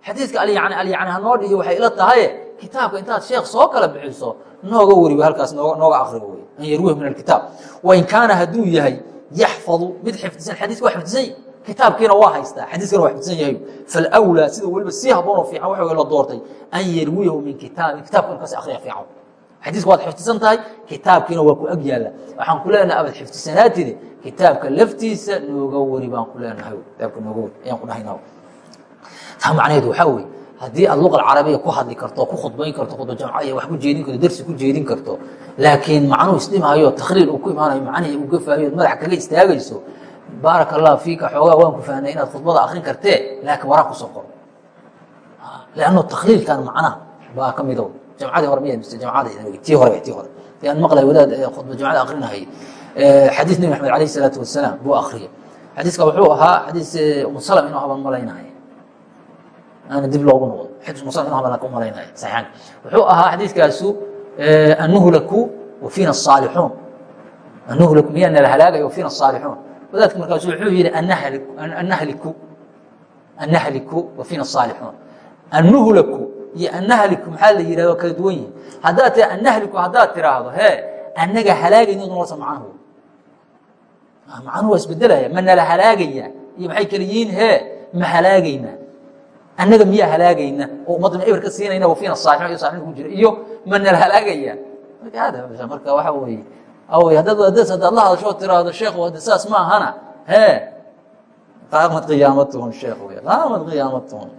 S2: Xadiiska alyani hanoo dhihi waxay ila tahaye kitaabka intaad sheekh soo kala bixiso nooga wari halkaas nooga akriga wey an yarwiyahu min alkitaab. Wain kaana hadduu yahay yaxfadu mid xifdisan xadiiska waa xifdisan yahy kitaabkiina waa haystaa xadiiskana waa xifdisan yahay. Falawlaa sida weliba sii haboonoo fiican waxa la doortay an yarwiyahu min kitaabi kitabka inu kasi akriya fiican xadiiska waad xifdisan tahay kitaabkiina waa ku ag yaalla. Waxaan ku leenahay abad xifdisanaatide kitaabka laftiisa nooga wari baan ku leenahay. Kitaabka nooga wari ayaan ku dhahayna taa macnaheedu waxaa weeye haddii aad luqa carabiya ku hadli karto ku khudbayn karto khudba jamca iyo wax ku jeedin karto dersi ku jeedin karto laakiin macnuu isdhimahayo takhriir uu ku imaanayo macnihii uu gafaayo madaxa kaga istaagayso baaraka allah fiika xoogaa waan ku fahnay inaad khudbada akrin kartee laakiin waraa ku soo qoro. Lanno takhriirkan macnaha baa ka mido jamcadii hore miy mise jamcadii tii hore tii hore dee aan maqlay wadaad khudba jamcada akrinahay xadiis nebi maxamed alayh isalaatu wasalaam buu akriyay xadiiska wuxuu ahaa xadiis umusalam inuu haban malaynayo aana dib loogu noqdo xadiis umusalam inuu haban umalaynayo saxan wuxuu ahaa xadiiskaasu an nuhlaku wafina asaalixuun an nuhlaku miyaa nala halaagayo wafina asaalixuun wadaadka markaasu wuxuu yidhi annahliku annahliku wafina asaalixuun an nuhlaku iyo annahliku maxaa la yihahdo kala duwan yihiin haddaad tia annahliku haddaad tiraahdo hee annaga halaagayna noolsa macnuhu macnuhu waa isbedelaya. Ma nala halaagaya iyo maxay kala yihiin hee ma halaagaynaa annaga miyaa halaagayna? Oo ummadna eber ka siinayna wafiina saalixuun iyo saalixin ku jira. Iyo ma nala halaagaya marka waxa weeye awey haddaad wadadas haddaad la hadasho tiraahdo sheekh wada saas ma ahana. Hee qaamad qiyaamatuhum sheekh wey qaamad qiyaamatuhum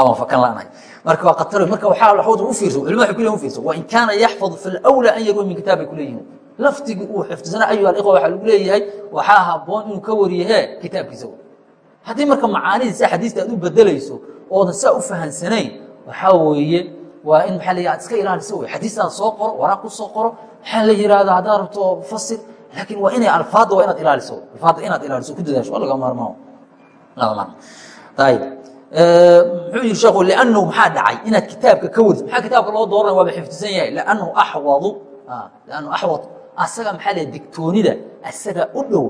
S2: aban fakan lanahay marka waa khatar marka waxaa waxooda u fiirso culimada waxay kuleeyihin u fiirso wa in kaana yaxfadu fi lawla an yarwa min kitaab bay kuleeyihin laftigii uu xifdisana ayuha alikhwa waxaa lagu leeyahay waxaa haboon inuu ka wariye hee kitaabkiisa. Haddii marka macaanidiisa xadiista aad u bedelayso oodan saa u fahansanayn waxaa weeye waa in maaa la ad iska ilaalisa wey xadiistaada soo qoro waraaq ku soo qoro maxaa la yihahda haddaad rabto fasir laakiin waa inay alfaadda waa inaad ilaaliso. Alfaadda inaad ilaaliso ku dadaasho waa laga maarmaa laga maarma ayib muxuu yihi sheekhu liannahu maxaa dhacay? Inaad kitaabka ka wariso maxaa kitaabka loo dooranaya waaba xifdisan yahay. Liannahu axwadu liannahu axwad asaga maxaa la digtoonida asaga u dhow.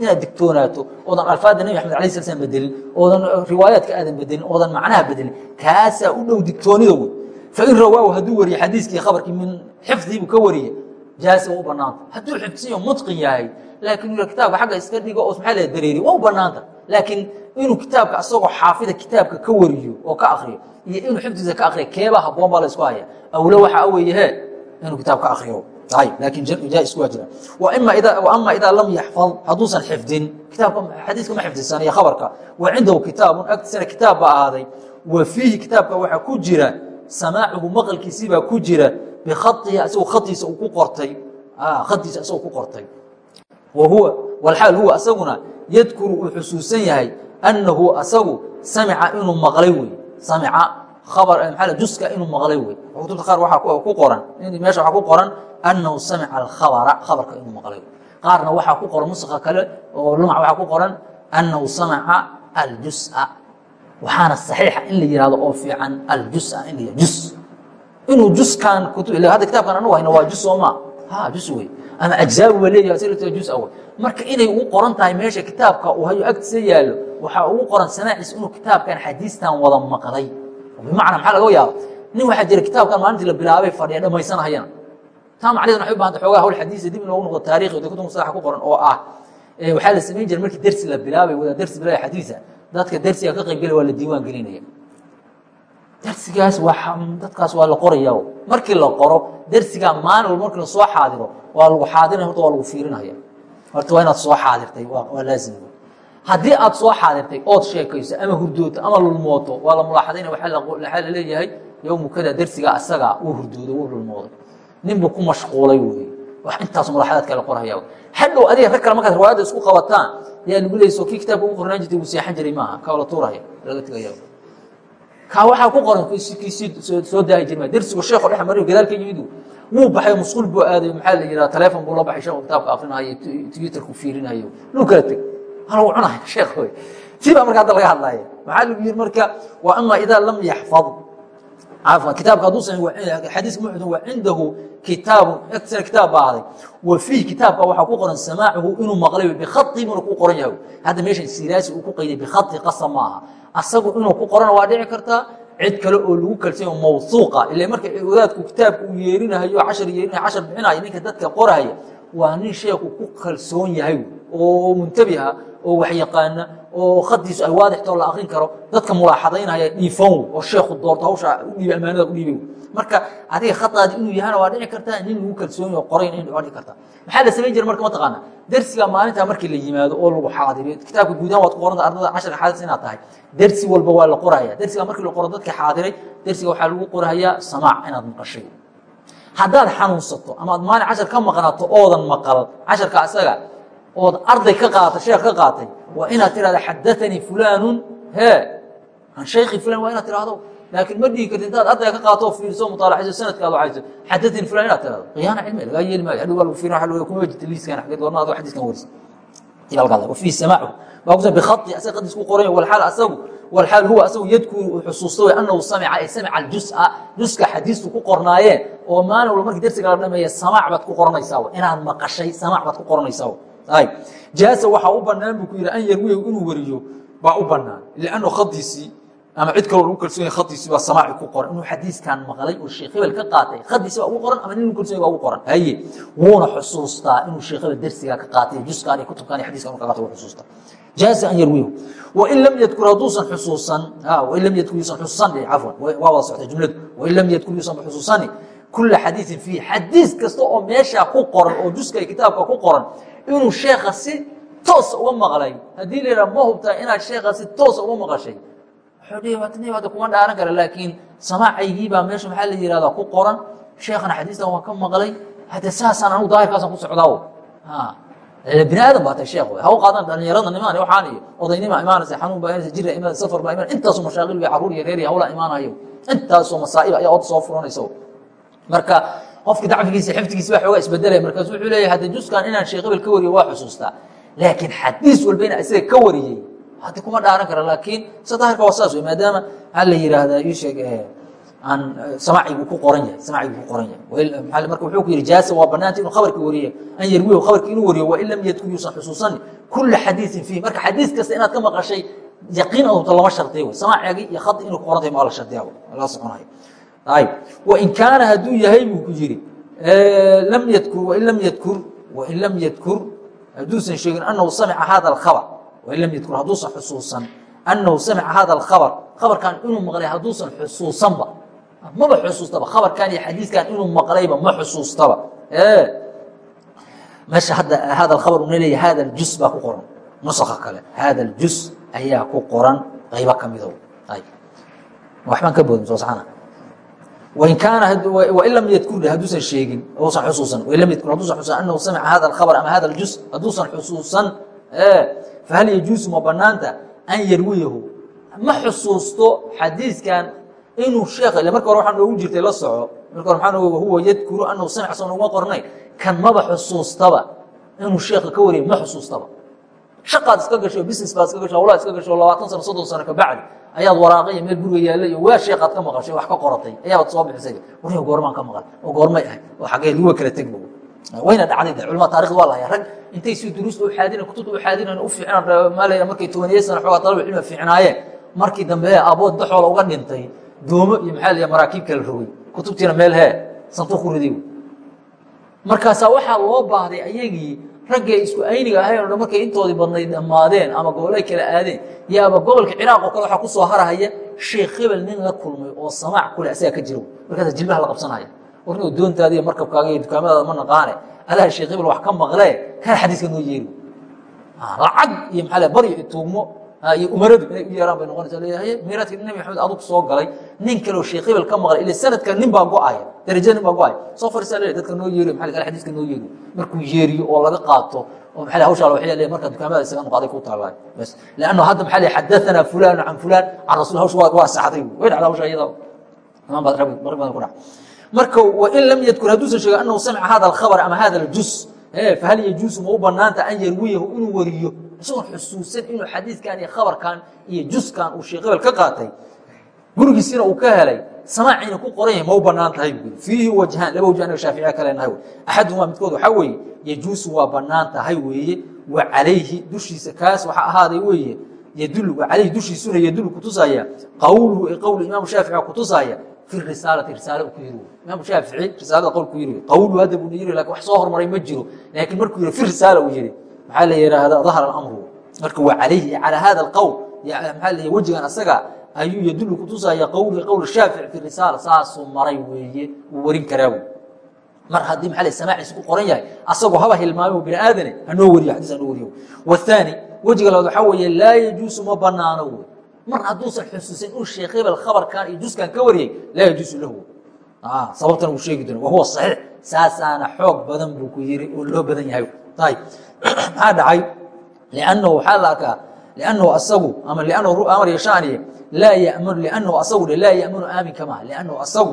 S2: Inaad digtoonaato oodan alfaadda nebi axmed alay sla slam bedelin oodan riwaayaadka aadan bedelin oodan macnaha bedelin kaasaa u dhow digtoonida wey fain rawaahu hadduu wariye xadiiskii khabarkii min xifdiibuu ka wariye jaasa waa u banaanta hadduu xifdsiyo mutqin yahay laakiin kitaabka xagga iska dhigo oo maxaa la dareeriyo waa u banaanta laakiin inuu kitaabka asagoo xaafida kitaabka ka wariyo oo ka akriyo iyo inuu xifdigiisa ka akriyo keebaa haboon baa la isku haya awlo waxaa weeye he inuu kitaab ka akriyo laakiin jais waa jira ama idaa lam yaxfad hadduusan xifdin xadiiska ma xifdisan iyo khabarka. Wa cindahu kitaabun agtiisana kitaab baa ahaaday wa fiihi kitaabka waxaa ku jira samaacuhu maqalkiisii baa ku jira bikhaihi asagoo khadiisa uu ku qortay. Khadiisa asagoo ku qortay. Wa huwa walxaal huwa asaguna yadkuru uu xusuusan yahay annahu asagu samica inuu maqlay wey samica abar maa juska inuu maqlay wey kutubta qaar waxaa ku qoran meesha waxaa ku qoran annahu samica alkhabara khabarka inuu maqlay qaarna waxaa ku qoran nuska kale oo lumac waxaa ku qoran annahu samica aljusa waxaana saxiixa in la yihahdo oo fiican aljusa in la jus inuu juskan hadda kitaabkan anagu hayno waa jus sooma ha jus wey ama ajzaabi waa leeyahay sirta jus awl marka inay ugu qoran tahay meesha kitaabka uu hayo agtiisa yaallo waxaa ugu qoran samaaciis inuu kitaabkan xadiistan wada maqlay. Bimacna maxaa laga yaaba nin waxaa jira kitaabkan maalintii la bilaabay fadhiya dhamaysanahayana taa macnaheeduna waxay u bahanta xoogaa hawl xadiisa dib in loogu noqdo taariikhi kutub musalaxa ku qoran oo ah. Waxaa la samayn jira markii dersi la bilaabay wada dersi bilaabay xadiisa. Dadka dersiga ka qayb gelaya waa la diiwaan gelinaya dersigaas waa dadkaas waa la qoraya markii la qoro dersigaa maalin walba markii la soo xaadiro waa lagu xaadiraya horta waa lagu fiirinaya. Horta waa inaad soo xaadirtay waa laazim haddii aad soo xaadirtay ood sheekayso ama hurdooto ama lulmooto waa la mulaaxadayna waxaa la leeyahay yowmu kada dersiga asaga uu hurdoodo uu lulmooday. Ninbuu ku mashquulay wey wax intaas mulaaxadaadka la qorhaya hadhow adiga rag kale markaad riwaayadda isku qabataan yaa lagu leeyay soo kii kitaabka ugu qornaan jirtay wuu seexan jiray maaha kaa la tuuraya laga tegaya kaa waxaa ku qoran soo daahi jirma dersigu sheekho dhex mariyo gadaal ka yimidu wuu baxay musquul buu aaday. Maxaa la yidhaha teleefon buu la baxay sheekhu kitaabka akrinahayo twitterku fiirinayo. Luu kala teg halagu cunaya sheekh wey tii baa marka hadda laga hadlaya maxaa lagu yidhi marka wa ama idaa lam yaxfad cafwan kitaabka hadduusan xadiiska muxdin wa cindahu kitaabu agtisana kitaab baa ahday wa fiih kitaabka waxaa ku qoran samaacuhu inuu maqlay bikhati inuu ku qoran yahay. Hadda meeshan siraasi uu ku qayday bikhati qasam ma aha asagu inuu ku qorana waa dhici kartaa cid kale oo lagu kalsanya mawsuuqa. Ila marka wadaadku kitaabka uu yeerinahayo cashar yeerinayo cashar bixinayo ninka dadka qorahaya waa nin sheekhu ku kalsoon yahay oo muntabiha oo wax yaqaana oo khadiisu ay waadixtoo la akrin karo. Dadka mulaaxadaynaya dhiifan oo sheekhu doorto hawsha udhiiba amaanada u dhiibay marka adiga khadaadi inuu yahana waa dhici kartaa nin lagu kalsoon yaho qorayn in waa dhici kartaa maxaa la samayn jira marka mataqaana dersiga maalintaa markii la yimaado oo lagu xaadiriyo kitaabka guudahan waad ku qoranta ardada casharka xaadis inaad tahay. Dersi walba waa la qoraya. Dersiga markii la qoro dadka xaadiray dersiga waxaa lagu qorahayaa samaac inaad maqashay. Haddaad xanuunsato ama ad maalin cashar ka maqnaato oodan maqal. Casharka isaga ood arday ka qaata sheekh ka qaatay waa inaad tirahda xadaanii fulaanu he an shaykhi fulan waa inaad tirahdo laakiin ma dhihi karti intaad ardayga ka qaato fiirso mutaalacayso sanadkaad waxayso xadaanii fulan inaad tirahdo khiyaana cilmi lagaa yeeli maayo hadhow waa lagu fiirin kuma wejita liiskan xageed warna adoo xadiiskan warisa wafii samaacu waa kusa bikhati asaga qadiis ku qoran walxaal asagu walxaal huwa asagu yadkuru uu xusuusta way annahu samica ay samica aljusa juska xadiistu ku qornaayeen oo maalin walba markii dersiga la dhameeya samaac baad ku qoranaysaa inaad maqashay samaac baad ku qoranaysaa jaasa waxaa u banaan buu ku yidhi an yarwiyahu inuu wariyo baa u banaan liannu khadiisii ama cid kaloo lagu kalsoon khadiisii baa samaaci ku qoran. Inuu xadiiskan maqlay oo sheekh hebel ka qaatay khadiisi baa ugu qoran ama nin lagu kalsoon baa ugu qoran? Haye. Wuuna xusuustaa inuu sheekh hebel dersigaa ka qaatay juskaan iyo kutubkaan iyo xadiiskan uu ka qaatay wuu xusuustaa. Jaasa an yarwiyahu wain lam yadkur hadduusan xusuusan wain lam yadkur yuusan xusuusan cafwan waa wada soctay jumladu. Wain lam yadkur yuusan xusuusani. Kula xadiisin fiihi xadiis kasta oo meeshaa ku qoran oo juska kitaabka ku qoran inuu sheekha si toosa uga maqlay. Haddii la yidhaha ma hubtaa inaad sheekha si toosa uga maqashay wuxuu hadda kuma dhaaran kara laakiin samaacaygii baa meesha maxaa la yihahdaa ku qoran? Sheekhana xadiistan waan ka maqlay hadde saasaan anugu daahirkaasaan ku socdaawo? Bini aadan baa tay sheekh ha u qaadan dhalinyarada nimaan waxaan iyo odaynima imaanaysa xanuun baa imanaysa jira imanaysa safar baa imanaysa intaasoo mashaaqil iyo carruur iyo reer iyo hawlaa imaanayo intaasoo masaa'ib ayaa od soo furanaysa marka qofki dacfigiisa xifdigiisa baa xoogaa isbedelaya markaasu wuxuu leeyahay hadda juskan inaan sheekh hebel ka wariyo waa xusuustaa laakiin xadiis walba inaa isaga ka wariyey haddi kuma dhaaran kara laakiin se waa saas wey maadaama maxaa la yidhaahdaa ii sheeg aan samaacigu ku qoran yahay samaacigu ku qoran yahay. Marka wuxuu ku yidhi jaasa waa banaanta inuu khabarka wariyo an yarwiyo khabarka inuu wariyo waa in lam yadkur yuusan xusuusani kula xadiisin fiih marka xadiis kasta inaad ka maqashay yaqiin adunta lama shardiya wey samaacigi iyo khadi inuu ku qoran tahay ma la shardiya la soconayo ayb wain kaana hadduu yahay buu ku yidhi lam yadkur wain lam yadkur wain lam yadkur hadduusan sheegin anahu samica hada alkhabar wain lam yadkur hadduusan xusuusan. Anahu samica hada alkhabar. Khabarkan inuu maqlay hadduusan xusuusanba. Maba xusuustaba. Khabarkan iyo xadiiskan inuu maqlayba ma xusuustaba. Meesha hadda hada alkhabar una leeya hada aljus baa ku qoran. Nusakha kale. Hada aljus ayaa ku qoran. Qaybo ka mido waxbaan ka boodin soo saxana. Wain kaana wain lam yadkur hadduusan sheegin usan xusuusan. Wain lam yadkur hadduusan xusuusan. Anahu samica hada alkhabar ama hada aljus hadduusan xusuusan fahal yajuusu ma banaanta an yarwiyahu ma xusuusto xadiiskan inuu sheekha ile marka hore waxaa noogu jirtay la soco marka hore maxaa noogu huwa yadkuru annahu samica soo noguma qornay kan maba xusuustaba inuu sheekha ka wariyay ma xusuustaba shaqaad iska gasho business baad iska gasho hawlaa iska gasho labaatan sano soddon sano kabacdi ayaad waraaqaya meel guriga yaalla iyo waa sheekaad ka maqashay wax ka qoratay ayaabaad soo bixisay warniga goormaan ka maqal oo goormay ahay oo xaggee luwa kala teg wayna dhacday de culamada taarikhda waa lahaya rag intay si duruusta u xaadina kutubta u xaadinayn u fiicnaan maalaya markay tobaniye sana xoogaa talaba cilmiga fiicnaayeen. Markii dambe abood daxoola uga dhintay doomo iyo maxaa la maraakiib kala rogay. Kutubtiina meel hee sanduuq ku riday markaasaa waxaa loo baahday ayagii raggay isku ayniga ahayn o dhan markay intoodii badnayd dhammaadeen ama gobolay kala aadeen yaaba gobolka ciraaq oo kale waxaa ku soo harahaya sheekh hebel nin la kulmay oo samaac kule asagaa ka jiro markaasa jilbaha la qabsanaya warnigo doontaada iyo markabkaaga iyo dukaamadaada ma naqaane. Adaa sheekh hebel wax ka maqlee kana xadiiska noo yeeri lacag iyo maxaa le baryo ituugmo iyo umaradu inay u yeeraan bay noqonaysa leeyahay miiraadka nabi maxamed adug soo galay nin kaleo sheekh hebel ka maqlay ila sanadka nin baa go'aya darajada nin baa go'aya. Soo fariisaa leeyahay dadka noo yeeriyo maxaa kale xadiiska noo yeeriyo markuu yeeriyo oo laga qaato oo maxaa hawshaa waxay leeyahay marka dukaamada isaga noqday ku taalaay bas laanno hadda maxaa leeyahay xadathana fulan can fulan can rasuul hawsha waa saxday. Way dhacdaa hawsha iyada imaan baad rag badan ku dhac marka wain lam yadkur hadduusan sheegin annahu samica hada alkhabar ama hada aljus fahal yajuusu ma u banaanta an yarwiyahu inuu wariyo isagoon xusuusan inuu xadiidkan iyo khabarkan iyo juskan uu sheekh hebel ka qaatay. Gurigiisina uu ka helay samaaciina ku qoran yahay ma u bannaan tahay bu fiihi wajhaan laba wajh anaga shaaficiya ka leenahay axaduhumaa midkood waxaa weeye yajuusu waa bannaan tahay weeye wa calayhi dushiisa kaas waxaa ahaaday weeye yadulu wa calayhi dushiisuna yadulu kutusaya. Qowluhu ee qowl imaamu shaafici kutusaya fi risaalati risaale ku yiri imaam shaafici risaalada qowl ku yiri qowlu hadda buu yiri laakiin wax soo hormaray ma jiro laakiin markuu yiri fi risaala uu yiri maxaa la yiraahdaa dhahar al-amru marka waa calayhi ala hada alqowl maxaa la wajigan asaga ayuu yadulu kutusaya qowli qowl shaafici fi risaala saasuu maray weeye wuu warin karaa wey mar haddii maxaa la samaaciisa ku qoran yahay asagoo haba hilmaamo bini aadane hanoo wariyo xadiis hanoo wariyo wathani wejiga labaad waxaa weeye laa yajuusu ma banaano wey mar hadduusan xusuusan uu sheekh hebel khabarkan iyo juskan ka wariyey laa yajuusu lahu. Sababtan uu sheegi doona wahuwa saxiix. Saasaana xoog badan buu ku yiri oo loo badan yahay. [clears throat] Maxaa dhacay? Liannahu waxaa la arkaa liannahu asagu ama liannahu amar yashaaniye laa yamanu liannahu asagu laa yamanu aamin kama aha. Liannahu asagu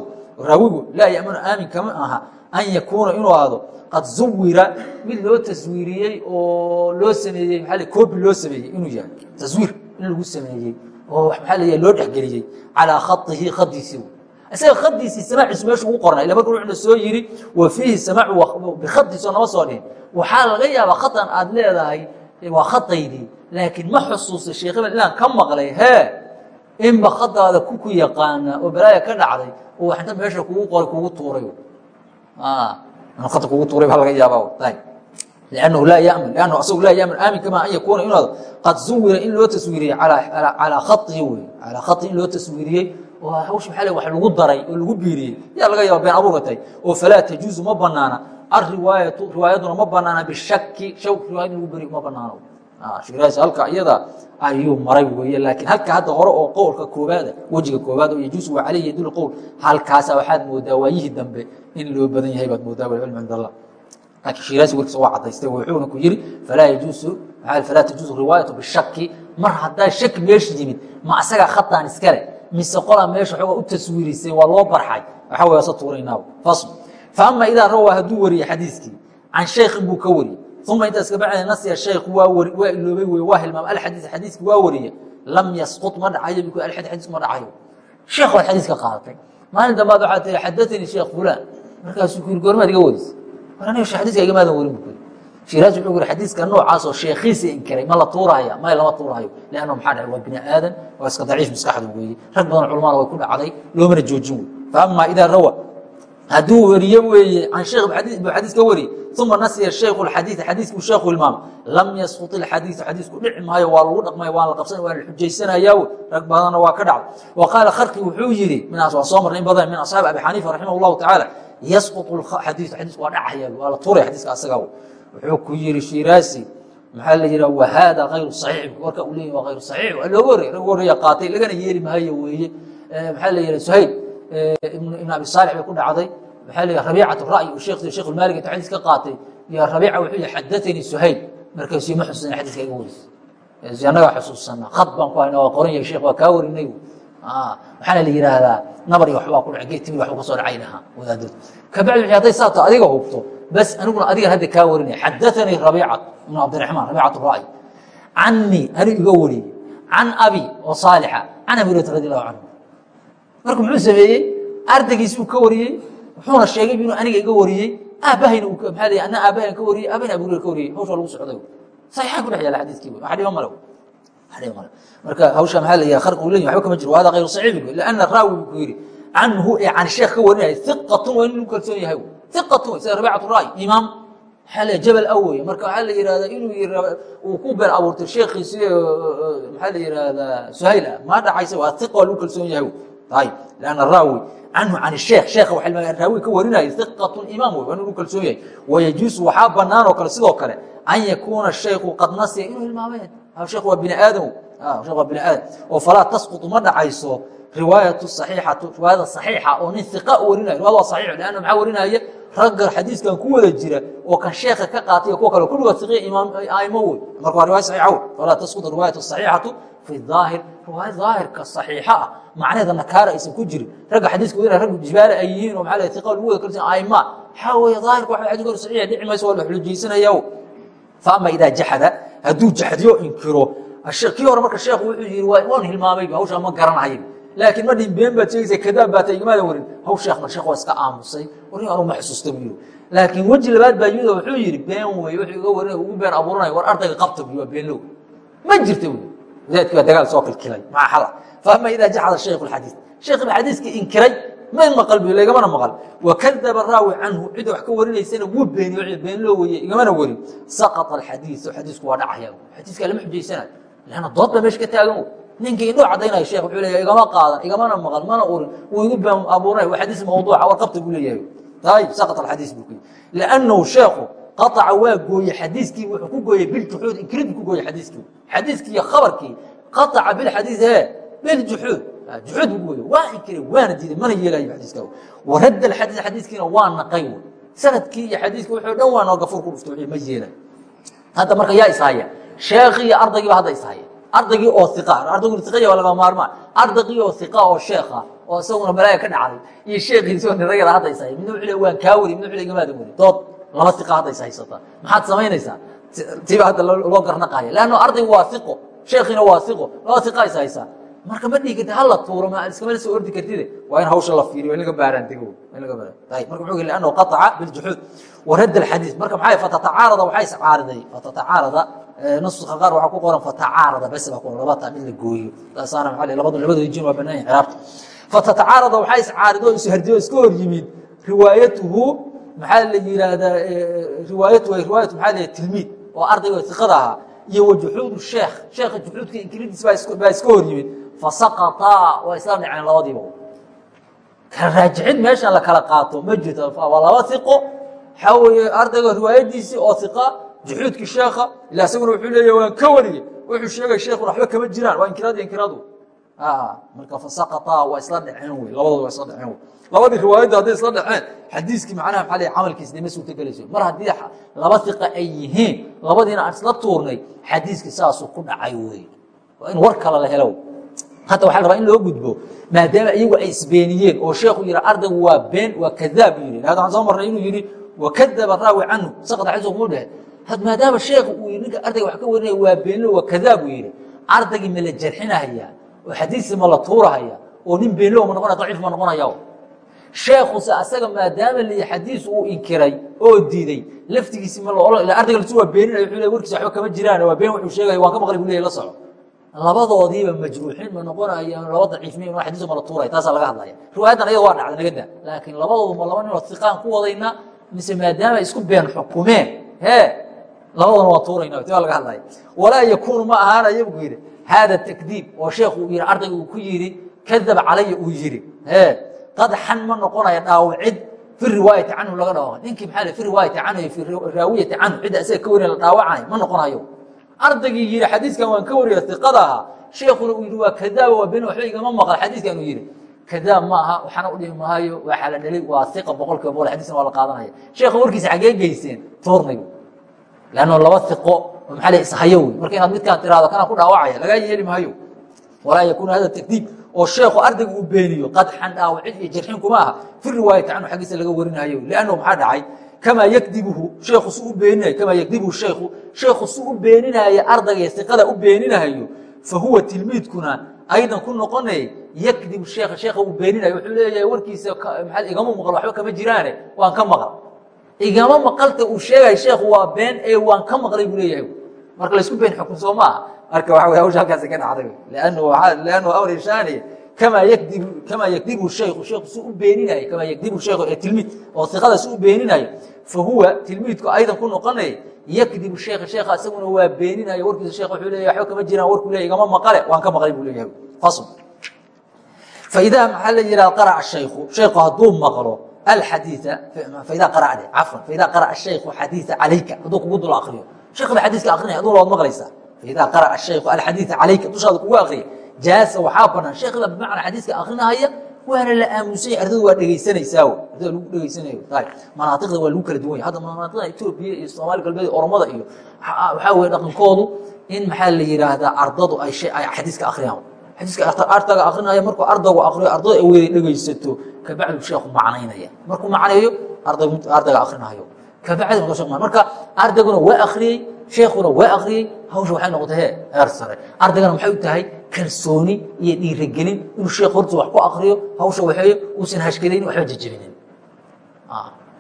S2: raawigu laa yamanu aamin kama aha an yakuuna inuu ahaado qad zuwira mid loo taswiiriyey oo loo sameeyey maaa koobi loo sameeyey inuu yahay. Taswiir in lagu sameeyey oo maxaa la loo dhexgeliyey calaa khaihi khadiisii isaga khadiisii samaaciisu meeshu ugu qornay ila marka wuxuna soo yidhi wa fiihi samaacu bikhadiisoo nama soo dhihin. Waxaa laga yaabaa khatan aad leedahay waa khadaydii laakiin ma xusuusta sheekh hebel inaan ka maqlay hee inba khadaada ku ku yaqaana oo balaaya ka dhacday oo waxinta meesha kugu qoray kugu tuuray. Khata kugu tuuray baa laga yaabaa لأنه لا يأمن لأنه أصغ لا يأمن آمن كما أن يكون إنه قد زور إن loo تسويرiyey على خطه wy على خطه in loo تسويiriyey oo hawش maaa wax lagu daray oo lagu biiriyey yaa laga yaaba been abuuratay oo falaa تجuuز ma banaana الriwaayaةu riwaayaduna ma banaana bishaki shaw riwayad in lagu beriyo ma banaano shiraas halka iyada ayuu maray weeye laakiin halka hadda hore oo qowlka koobaada wejiga koobaad oo yajuuز wa calayhi yadul qowl halkaasa waxaad moodaa waayihii dambe in loo laakiin shiraasi warkiisa waa cadaystay wuxuuna ku yiri falaa yajuusu falaa tajuusu riwaayatu bishaki mar haddaa shaki meesha yimid ma asagaa khataan iskale mise qolaa meesha xoogaa u taswiirisay waa loo barxay? Waxaa way asa tuuraynaaba fasl. Faama idaa rawaa hadduu wariye xadiiskii can shaykhin buu ka wariyey uma intaas kabacdi nasya shaykhu waa wari waa iloobay wey waa hilmaam. Alxadiis xadiiskii waa wariye lam yasqut ma dhacayo biku alxadiis xadiisku ma dhacayo sheekh waad xadiis ka qaadatay maalin dambaad waxaa tihi xadatanii sheekh fulaan. Markaasuu ku yiri goormaad iga warisa adiiska igamaadan warin bu shiraas wuxuu yiri xadiiska noocaasoo sheekhiisa inkiray ma la tuuraya may lama tuurayo lanna maxaa dhaay waa bini aadan waa iska daciif maskaxdu weeye rag badan culamada way ku dhacday loomana joojin wey faama idaa rawa hadduu weriye weeye can sheekh buu xadiis ka wariye uma nasiya shaykhu xadiid xadiiskuu sheekhu ilmaamo lam yasqut ilxadiidu xadiisku dhici maayo waa lagu dhaqmaya waa la qabsanaya waa la xujaysanayaaw rag badanna waa ka dhacday. Wa qaala kharqi wuxuu yidhi minaas waa soo marnay in badan min asxaabi abi xaniifa raximah llahu tacaala yasqut xadiiu xadiisku waa dhacaya waa la tuuraya xadiiska asaga wuxuu ku yidhi shiraasi maxaa la yidhaha wahaada hayru saxiix? Warka uu leeyahy waa hayru saxiix waa looga horrey rag horreeya qaatay lagana yeeli maayo weeye. Maxaa la yidhaha suhayl ibn abi saalix bay ku dhacday. Maxaa la yidhaha rabiicat ra'yi uu sheekh sheekh ulmaalik intuu xadiis ka qaatay. Ya rabiica wuxuu yihi xadatanii suhayl. Markaasuu ma xusuusana xadiiska iga warisa annagaa xusuusana khad baan ku hayna waa qoran yahay sheekh waa kaa warinay waxaana la yidhaahdaa nabar iyo waxbaa ku dhacay geed timir waxba ka soo dhacay dhaha wadaadod kabacdi wixii hadday saa taho adiga hubto bas aniguna adigan hadda kaa warinaya xadaanii rabiicat ibnu cabdiraxmaan rabiicat ra'y canii anigu iga wariyey. Can abi oo saalixa. Can abi hurayra radi allahu canhu. Marka muxuu sameeyey? Ardaygiisi uu ka wariyey wuxuuna sheegay inuu aniga iga wariyey aabahayna maaa l ana aabahayna ka wariyey aabahayna abu hurayra ka wariyey. Hawsha lagu socday. Saxiixaa ku dhex yaalla xadiiskii. Waxa dhiba male marka hawsha maaa la kharqi u leeyahy waba kama jiro hada hayru saxiix bu lanna raawi buu ku yidhi canhu ee can sheekh ka warinaya iqatun waa in lagu kalsoon yahay iqatun sida rabiicatu ra'y imaam maxaa la jabal awey marka waxaa la yihahdaa inuu uu ku been abuurtay sheekhiisi maxaa la yihahdaa suhayl ah ma dhacaysa waa iqa waa lagu kalsoon yahay ayb lanna raawi canhu can sheekh sheekha raawi ka warinaya iqatun imaam wey waa in lagu kalsoon yahay wayajuusu waxaa banaan oo kale sidoo kale an yakuuna shaykhu qad nasiya inuu hilmaameen shekh waa bini aadam. Shekh waa bini aadam. Oo falaa tasqutu ma dhacayso riwaayatu saxiixatu riwaayada saxiixa oo nin iqa warinaya riwayada waa saxiix lanna maxaa warinaya ragga xadiiskan ku wada jira oo kan sheekha ka qaatay kuwa kale kulligood iqiya imaam aimo wey marka waa riwaya saxiixa wey falaa tasqutu riwaayatu saxiixatu fi daahir riwaaya daahirka saxiixa ah macnaheeda nakaara aysan ku jirin. Ragga xadiiska wadina raggu jibaale ay yihiin oo maxaa iqa lagu wada kalsan aima waxaa weeye daahirka waxa xadiiska saxiixa dhici mayso waa la xulujaysanaya faama idaa jaxada hadduu jaxdiyo inkiro kii hore marka sheekhu wuxuu yihi waan hilmaamay hawshaa ma garanahay laakiin ma dhin been baad sheegaysa kadaab baa tay igamaada warin haw sheekh mar sheekh waa iska aamusay warin anuu ma xusuusta yiri laakiin weji labaad baa yimid wuxuu yidhi been wey wuxuu iga warinaya ugu been abuuranaya war ardayga qabta buu waa beenlow ma jirta buu wadaadkii baa dagaal soo kilkilay maca xala faama idaa jaxada shaykhu lxadiis sheekh xadiiskii inkiray may maqal bu igamana maqal. Wakadaba raawi canhu cidda wax ka warinaysana wuu beeniyo been loo weeye igamana werin saqaa alxadiiu xadiisku waa dhacaya. Xadiiskaa lama xujaysana lanna dood baa meesha ka taagan ninkii indhuu caddaynaya sheekh wuxuu leeyahay igama qaadan igamana maqal mana urin. Wuu igu been abuuranay xadiis mawduuca war buu leeyahay. Ayib saqaa alxadiis buu kuyi liannahu sheekhu qaaca waa gooye xadiiskii wuxuu ku gooyey biljuxuud inkrid ku gooye xadiiskii. Xadiiskii iyo khabarkii qaaca bilxadiis he biljuxuud juxuud buu gooye waa inkiray waana diiday mana yeelayo xadiiska waradda alxadiis xadiiskiina waa naqay sannadkii iyo xadiiskii wuxuu dhan waa noo gafuur ku dhuftay wixii ma yeelayo hadda marka yaa ishaya sheekhii iyo ardaygii ba hadda ishaya ardaygii oo iqa ardaygu iqaya waa laga maarmaan. Ardaygii oo iqa oo sheekha oo isaguna balaaya ka dhacday iyo sheekhiisi oo nirayada hadda ishaya midna wuxuu le waan kaa wari midna wuxuu le igamaada wari dood laba iqa hadda is haysata. Maxaad samaynaysaa? Tiba hadda loo garnaqaaya leanno ardaygu waa iqo sheekhiina waa iqo laba iqa is haysaa marka ma dhihi karti hala tuuro ma iskama soo ordi kartide waa in hawsha la fiiriyo in laga baaraan dego in laga baaraan. Ayib marka wuxuu yiri annahu qataca biljuxuud wa radd alxadiis marka maxay fatatacaarada waxaa iscaariday fatatacaarada nuska qaar waxaa ku qoran fatacaarada bes baa ku qoran. Laba taa mid la gooyo. Taasaana maxaa labadu labada jin waa bannaan yahay ciraabta fatatacaarada waxaa iscaarido ishardiyo iska hor yimid. Riwaayatuhu maxaa la yidhaahdaa riwaayatu riwaayatu maxaa la tilmiid. Oo ardayga iqada ahaa. Iyo wa juxuud sheekh. Sheekha juxuudka inkiridiis baa iska hor yimid fasaqataa waa isla dhaceen labadiiba kala raajixid meeshan la kala qaato ma jirto waa laba iqo waxaa ardayga riwaayadiisii oo iqa juxuudkii sheekha ila isaguna wuxuu leeya waan ka wariyey wuxuu sheegay sheekhuna waxba kama jiraan waa inkiraad inkiraadu marka fasaqataa waa isla dhaceen wey labadooda waa isla dhaceen wey labadii riwaayadda hadday isla dhaceen xadiiskii macnaha maxaa leeyahay camalkiisa dee ma suurtagelayso mar haddii laba iqa ay yihiin labadiina aan isla tuurnay xadiiskii saasuu ku dhacay wey waa in war kale la helo hadda waxaa la rabaa in loo gudbo maadaama iyagu ay isbeeniyeen oo sheekhu yihi ardaygu waa been waa kadaab buu yihi hada waxaan soo marnay inuu yihi wakadaba raawi canhu. Saqda xadiis kuma dhehe maadaama sheekhu uu yihi ninka ardayga wax ka warinaya waa beenlo waa kadaab buu yihi ardaygii ma la jarxinahaya oo xadiisi ma la tuurahaya oo nin beenlo ma noqonaya daciif ma noqonaya. Sheekhuse asaga maadaama li xadiis uu inkiray oo diiday laftigiisi ma lo ila ardayga lasu waa beeninaya wuxuu le warkiisa waxba kama jiraan waa been wuxuu sheegaya waan ka maqlay buu leeyahy la soco labadoodiiba majruuxiin ma noqonayaan laba daciifmiin waa xadiis ma la tuuraya taasaa laga hadlaya. Riwaayadan ayada waa dhacda naga daa. Laakiin labadoodu ma laba ninoo iqaan ku wadayna mise maadaama isku been xukumeen hee labadana waa tuurayna ti waa laga hadlaya. Walaa yakuunu ma ahaanaya buu yidhi haada takdiib oo sheekhu uu yihi ardayga uu ku yidhi kadab calaya uu yidhi. Hee qadxan ma noqonaya dhaawicid fi riwaayati canhu laga dhawaqa ninkii maxaa fi riwaayati canhu fi raawiyati canhu cidda isaga ka warin la dhaawacanayo ma noqonayo ardaygii yihi xadiiskan waan ka wariya iqada ahaa sheekuna uu yihi waa kadaaba waa been waxba igama maqal xadiiskan uu yihi kadaab ma aha waxaana u dhihi maayo waa xala dhali waa iqa boqol kiiba boqol. Xadiiskan waa la qaadanaya. Sheekha warkiisa xaggee geyseen tuurnayo lanno laba iqo maxaa la ishayo wey marka inaad midkaan tiraahdo kanaan ku dhaawacaya lagaa yeeli maayo. Walaa yakuunu hada takdiib oo sheekhu ardayga uu beeniyo qadxan dhaawacid iyo jarxin kuma aha. Fi riwaayati canhu xaggiisa laga warinayo liannahu maxaa dhacay kamaa yakdibuhu sheekhu su u beeninayo kamaa yakdibuhu sheekhu sheekhu su u beeninaayo ardayga siqada u beeninahayo fa huwa tilmiidkuna aydan ku noqonay yakdibu sheekha sheekha uu beeninayo wuxuu leeyahay warkiisa maxaa igama maqal waxba kama jiraane waan ka maqal igama maqalta uu sheegay sheekhu waa been ee waan ka maqlay buu leeyahay marka laysku been xukun soo maaha marka wey hawsha halkaasi ka dhacday lannu amri shaani shaykhu sheekhu si u beeninayo kamaa yakdibu shaykhu ee tilmiid oo iqada si u beeninayo fa huwa tilmiidku aydan ku noqonay yakdibu sheekha sheekha isaguna waa beeninayo warkiisa sheekh wuxuu leeyahay waxba kama jiraan warkuu leeyahay igama maqale waan ka maqlay buu leeyahay fasl faidaa maxaa la yidhaha qara'a shaykhu shaykhu hadduu maqlo alxadiia faidaa qara'a cafwan faidaa qara'a shaykhu xadiisa calayka hadduu kugu dul akriyo sheekh ba xadiiska akrinaya aduna waad maqlaysaa faidaa qara'a shaykhu alxadiia calayka dushaada kugu akriya jaasa waxaa banaan. Sheekh baa bimacnaa xadiiska akrinahaya waana la aamusanya ardada waa dhegaysanaysaa. Ardada lagu dhegaysanayo manaatiqda waa lagu kala duwan yahy hadda manaatiqda etoobiya iyo soomaali galbeed oromada iyo waxaa weye dhaqankoodu in maxaa la yidhaahdaa ardadu ay xadiiska akriyaan xadiiska ardaga akrinaya markuu ardaygu akriyo ardada ay weyda dhegaysato kabacdu sheekhu macnaynaya. Markuu macneeyo ardayga akrinayo kabacdi marka ardayguna waa akriyey sheekuna waa akriyey hawsha waxay noqotay he heer sare ardaygana maxay u tahay kalsooni iyo dhiirigelin inuu sheekh horta wax ku akriyo hawsha waxeey uusan hashkadayn waxba jejebinin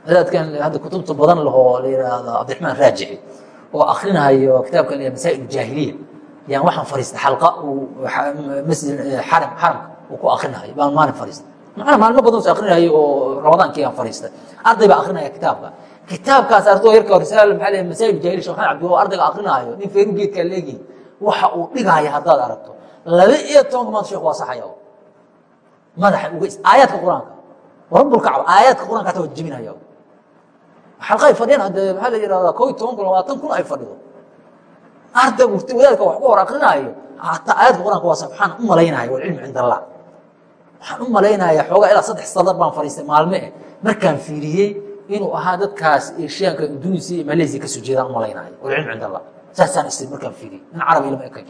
S2: wadaadkan hadda kutubta badan lahoo la yidhaahdo cabdiraxmaan raajici oo akrinahayo kitaabkan la masaa'il jaahiliya yaan waxaan fariistay xalqa masjid xaram xaramka uu ku akrinahayo baan maalin fariistay macnaa maalmo badan us akrinahayo oo ramadaankii aan fariistay arday baa akrinaya kitaabka kitaabkaas ardoo yarka risaal maxaa leeyahay masaa'il jaahiliya sheekh maxamed cabdi oo ardayga akrinaayo nin feeru geedkaa leegihin waxa uu dhigaya haddaad aragto. Laba iyo tobanka maanta sheekh waa saxaya madaxa uga aayaadka qur'aanka. Rabbulkacba aayaadka qur'anka hataa waa jebinaya xalqa ay fadhiyaan hadde maxaa la yidhahdaa koo iyo toban kun labaatan kun ay fadhido. Ardaygu wadaadka wax ku hor akrinaayo hataa aayaadka qur'aanka waa waxaan u malaynaya walcilmu cinda allah. Waxaan u malaynaya xoogaa ilaa saddex sadar baan fadhiistay maalme eh markaan fiiriyey inuu ahaa dadkaas eshiyaanka indonesiya iyo malaysia ka soo jeedaan u malaynaayo walcilmu cinda allah. Saasaan istay markaan fiiriyey nin carabi lama ekay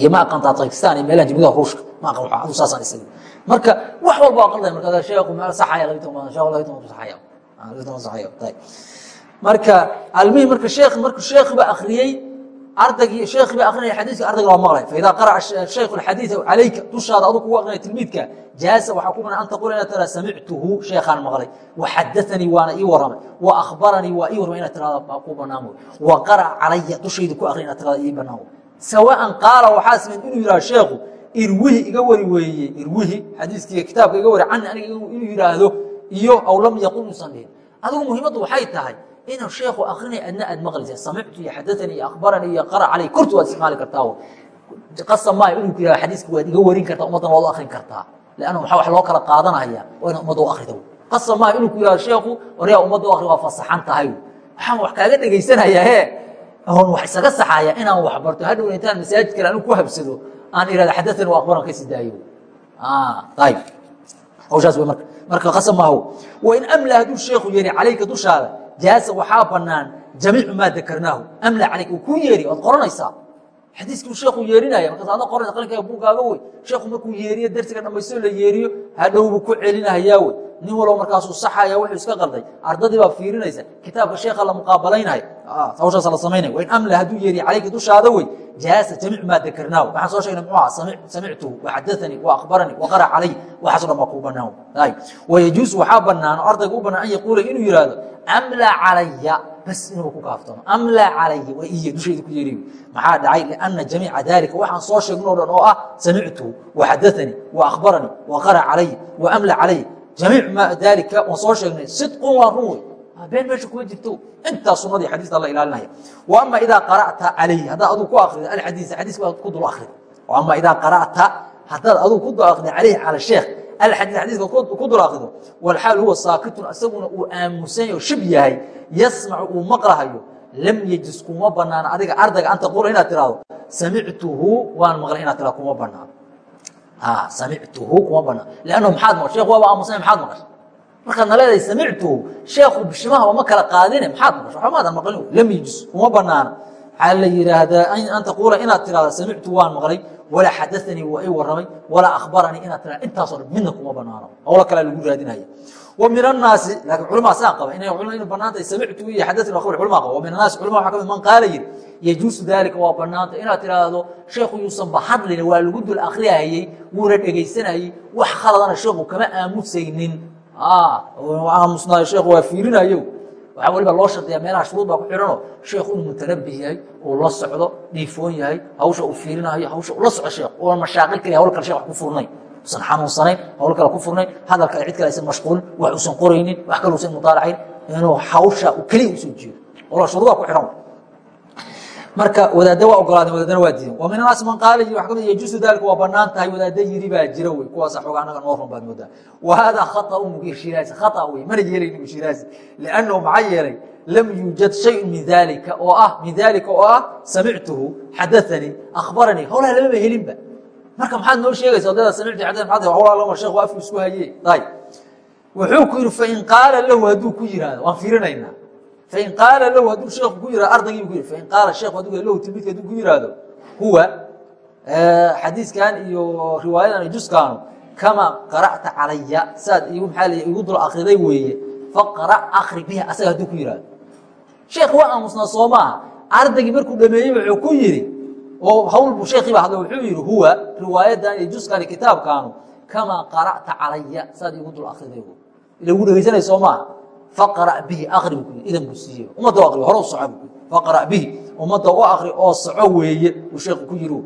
S2: iyo ma aqaantaa tajikistan iyo meelaha jimadaha ruushka. Ma aqan waxa adu saasaan istay marka wax walba waa qalday marka sheekhu meel saxaya labi toban sheekhu labi toban saxaya labi toban saxaya marka almihi marka sheekh markuu sheekh ba akhriyey ardaygii sheekhi ba akrinaya xadiiska ardayga waa maqlay. Faidaa qara'a shaykhu alxadiida calayka dushaada adu kugu akrinaya tilmiidka jaasa waxaa ku banan an taqula inaad tiraa samictuhu sheekhaan maqlay. Waxadaanii waana ii waramay wa akhbaranii waa ii warmay inaad tirahda baa ku banaan wey wa qara'a calaya dushayda ku akriya inaad tirahda ii banaan wey sawaan qaala waxaa siman inuu yidhaha sheekhu irwihi iga wari weeye irwihi xadiiskiiga kitaabka iga wari cani aniga inuu yidhaahdo iyo aw lam yaqul uusan dhihin. Adigu muhiimaddu waxay tahay inuu sheekhu akrinay adna aad maqlaysa samictu iyo xadaanii iyo akhbaranii iyo qara calay kortu waad isticmaali kartaa qasab maayo inuu ku yihahdo xadiiska waad iga warin kartaa ummaddan waad u akrin kartaa leanna maxaa wax loo kala qaadanaya waa inaad ummadda u akrida qasab maayo inuu ku yihahdo sheekhu waryaa ummadda u akri waa fasaxan tahay waxaan wax kaaga dhegaysanaya he oon wax isaga saxaya inaan wax barto hadhow intaan masaajid kale anu ku habsado aan ihahdo xadaanii wa akhbaran kasi daayo ayib hawshaas wey marka marka qasab maaho wain amla hadduu sheekhu yeeri calayka dushaada jaasa waxaa banaan jamiicu maa dakarnaahu amla calayk uu kuu yeeri waad qoranaysaa xadiiskii uu sheekhu yeerinaya markaas adna qoranaysa qalinkaaga buugaaga wey sheekhu markuu yeeriyo darsiga dhammaystoo la yeeriyo hadhow buu ku celinahayaa wey nin walbo markaasuu saxaya wuxuu iska qalday. Ardadii baa fiirinaysa kitaabka sheekha la muqaabalaynayo hawshaas la samaynaya wain amla hadduu yeeriyo calayka dushaada wey jaasa jamiicu maa dakarnaahu. Waxaan soo sheegnay muxuu aha samictuhu waxadaanii wa akhbaranii wa qara calay waxaaso dhan baa kuu banaan ay wayajuusu waxaa banaan oo ardayga u banaan an yaquula inuu yihahdo amla calaya bas inuu ku kaaftoomo amla calaya waa iyo dushayda ku yeeriyo. Maxaa dhacay? Lianna jamiica dalika waxaan soo sheegno o dhan oo ah samictuhu waxadaanii wa akhbaranii wa qara calay wa amla calay jamiic ma dalika waan soo sheegnay sidqun waa run wey been meesha kuma jirto. Intaa sunadii xadiista la ilaalinaya. Wa ama idaa qara'ta calayhi haddaad aduu ku akrido alxadiis xadiiska ku dul akrido ama idaa qara'ta haddaad aduu ku dul akrido calayhi cala sheekh alxadiis xadiiska ku dul akrido walxaal huwa saakitun isaguna uu aamusan oo shib yahay yasmacu uu maqlahayo lam yejis kuma banaana adiga ardayga anta qura inaad tiraahdo samictuhu waan maqlay inaad tiraado kuma banaano samictuhu kuma banaan lanno maxaad maql sheekh waaba aamusanya maxaad maqashay markaad na leedahay samictuhu sheekhu bishimahaba ma kala qaadine maxaad maqashay waxba maadan maqlin lam yejis kuma banaana maxaa la yidhaahdaa an taquula inaad tirahda samictu waan maqlay walaa xadaanii waa i waramay walaa akhbaranii inaad tirahda intaasoo dhan midna kuma banaano howlo kalea lagu raadinaya wa min annaasi laakiin culmaa saa qaba ina banaantay samictu iyo xadaanii akhbar culmaa qaba. Wa min annaasi culmaa waxa ka mid man qaala yidhi yajuusu daalika waa banaanta inaad tiraahdo sheekhu yuusan bahadlin waa lagu dul akriyayey wuuna dhegaysanayey wax khaladana sheekhu kama aamusaynin. Aamusnaayo sheekhu waa fiirinayo waxaa waliba loo shardiyaa meelaha shuruud baa ku xidhanoo sheekhu inuu mutanabih yahay uu la socdo dhiifoon yahay hawsha uu fiirinayo hawsha ula soco sheekh oona mashaaqil kaliya hawl kale shek wax ku furnayn usan xanuunsanayn hawl kale ku furnayn hadal kale cid kale aysan mashquulin wax uusan qoraynin wax kale uusan mutaalacayn inuu hawsha keliya u soo jeedo ola shuruudaa ku xidhan marka wadaadda waa ogolaadeen wadaadana waa diiden wa min annaasi man qaala waa ka mid yajuusu daalika waa bannaan tahay wadaadda yiri baa jira wey. Kuwaasa xooga annaga noo run baad moodaa. Wa haadaa khaطأu mugir shiraazi khata wey mana yeelayni mu shiraazi liannahu maxaa yeelay lam yuujad shayun min dalika oo ah min dalika oo ah samictuhu xadaanii akhbaranii. Howlaha lamaba helinba. Marka maxaad noo sheegaysa odada samictu xadani maxaad howlaa lama sheekhu afku isku haye ayb wuxuu ku yidhi fain qaala lahu hadduu ku yihahdo waan fiirinaynaa fain qaala lahu hadduu sheeku ku yihahdo ardaygii ku yidhi fain qaala sheekhu hadduu lahu tilmidka hadduu ku yihahdo huwa xadiiskan iyo riwaayadan juskaanu kama qara'ta calaya saad igu maxaa lay igu dul akriday weeye faqra akri biha asaga hadduu ku yihahdo sheekh waa aamusnaa soo maaha ardaygii markuu dhameeyey wuxuu ku yidhi oo hawl buu sheekhiiba hadla wuxuu yidhi huwa riwaayadan iyo juskani kitaabkaanu kamaa qara'ta calaya saad igu dul akriday lagu dhegeysanay soo maaha faqra bihi akri buu idan buu siiyey. Ummadda u akri faqra bihi ummadda u akri oo soco weeye uu sheekhu ku yidhi.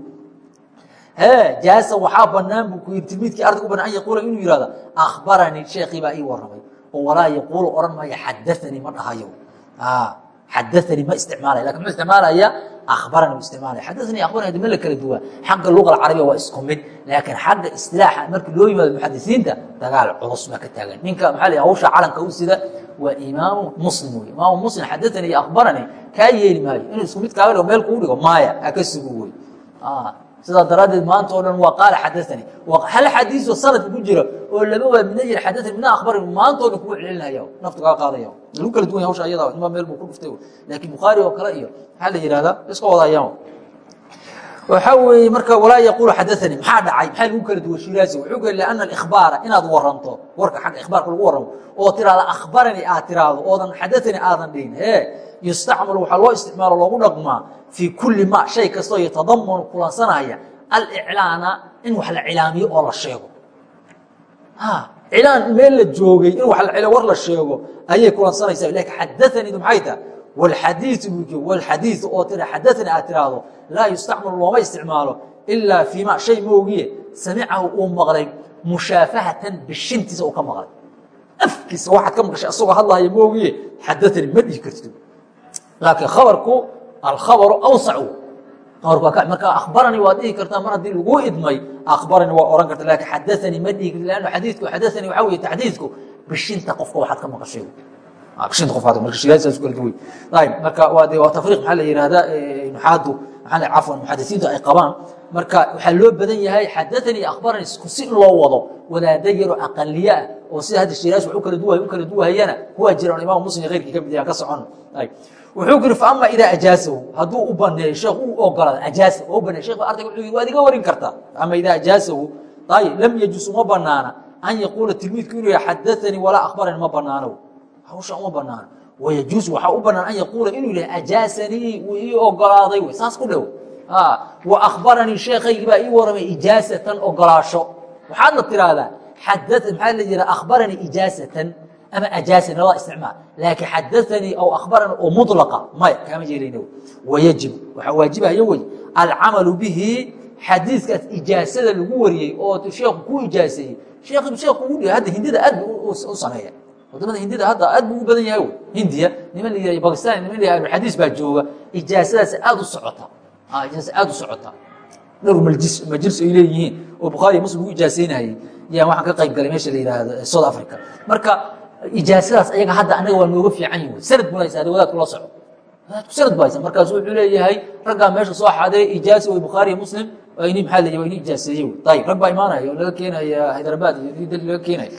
S2: Hee jaasa waxaa banaan buu ku yidhi. Tilmiidkii ardaygu banaan an yaquula inuu yihahdo akhbaranii sheekhii baa ii oo walaa yaquulu odhan maayo xadaanii ma dhahayo xadaanii ma isticmaalaya laakiin muxuu isticmaalaya akhbarani u isticmaalaya xadaanii akhbarani ma la kala duwaa xagga luga alcarabiya waa isku mid laakiin xagga istilaaxa markii loo yimaado muxadisiinta dagaal culus baa ka taagan ninka maxaa la hawsha calanka u sida waa imaamu muslim wey imaamu muslim xadaanii iyo akhbarani kaa yeeli maayo inuu isku mid dhigo meel kuu dhigo maaya ha ka sugu wey sidaa daraaddeed maanta o dhan waa qaala xadaanii hal xadiisoo sanadka ku jira oo laba waa midna yiri xadaanii midna akhbari maanta o dhan kugu celinaya naftu kaa qaadaya lagu kala duwan ya hawsha ayada nima meel buu ku dhuftay laakiin bukhaari oo kale iyo maxaa la yihahdaa iska wadayaan waxaa weeye marka walaa yaquulu xadaanii maxaa dhacay? Maxaa lagu kala duwan shiraasi? Wuxuu geli lianna alikhbaara inaad waranto. Warka xagga ikhbaarka lagu warramo. Oo tiraahda akhbaranii aad tiraahdo. Oodan xadaanii aadan dhihin hee yustacmalu waxaa loo isticmaalo loogu dhaqmaa fii kulli ma shay kastoo yatadamanu kulansanaya aliclaana in wax la cilaamiyo oo la sheego. Cilaan meel la joogay in war la sheego ayay kulansanaysaa. Lakin xadaaniidu maxay tahay wlxadiiu wlxadiiu oo tira xadaanii aad tiraahdo laa yustacmalu looma isticmaalo ilaa fii ma shay moogiye samicahu uu maqlay mushaafahatan bishintiisa uu ka maqlay. Afkiisa waxaad ka maqashay asagoo hadlahaya moogiye xadaanii ma dhihi kartid laakiin khabarku alkhabaru awsac marka akhbaranii waad dhihi kartaa mar haddii lagu idmay akhbaranii waa ohan karta laakiin xadaanii ma dhihi karti lannu xadiidku xadaanii waxaa weye taxdiidku bishinta qofka waxaad ka maqashay. Qof marka waa waa tafriiq maxaa la yihahdaa nuxaadu cafwan muxadisiintu ay qabaan. Marka waxaa loo badan yahay xadaanii akhbaranii isku si loo wado wadaada yaroo aqaliye ah oo sida hadda shiraas wax u kala duwahayana kuwaa jiraan imaam muslim keyrkii ka mid yahan ka socon wuxuu ku yiri faama idaa ajaasahu. Hadduu u baneeyo sheekh uu ogolaado ajaasa oo baneeyo shekh ardayga wuxuu yiri waad iga warin kartaa ama idaa ajaasahu ayib lam yajus uma banaana an yaquula tilmiidku inuu yahay xadaanii walaa akhbaranii ma banaano hawsha uma banaano wayajuus waxaa u banaan an yaquula inuu yahay ajaasanii wuu ii ogolaaday wey saas ku dhow. Wa akhbaranii sheekaygii baa ii waramay ijaasatan ogolaasho. Waxaadna tiraahdaa xadaa maxaa la yihaa akhbaranii ijaasatan ama ajaasani labada isticmaal laakiin xadaanii aw akhbaranii oo mulaqa maya kaama yeelayna wayajib waxaa waajibaya wey alcamalu bihi xadiiskaas ijaasada lagu wariyey oo sheekhu ku ijaaseeyey sheekh sheekh ugu dhiga hadda hindida aad bu u sameeya waddamada hindida hadda aad buu u badan yahay hindiya niman la bakistan niman la yihah alxadiis baa jooga ijaasadaas aad u socota ijaasa aad u socota dhowr majlis ay leeyihiin oo bukhaari muslim ugu ijaaseynayay yaan waxaan ka qayb galay meesha la yihahdo south africa marka ijaasadaas ayaga hadda anaga waa nooga fiican yihiin sanad buu haysa ade wadaadku la soco. Wadaadku sanad bu haysa markaasu wuxuu leeyahay raggaa meesha soo xaday ijaasa way bukhaari iyo muslim ini maxaa leeyahy waa ini ijaaseeye ayib rag baa imaanaya oo laga keenaya hyderabad iyo dali laga keenaya.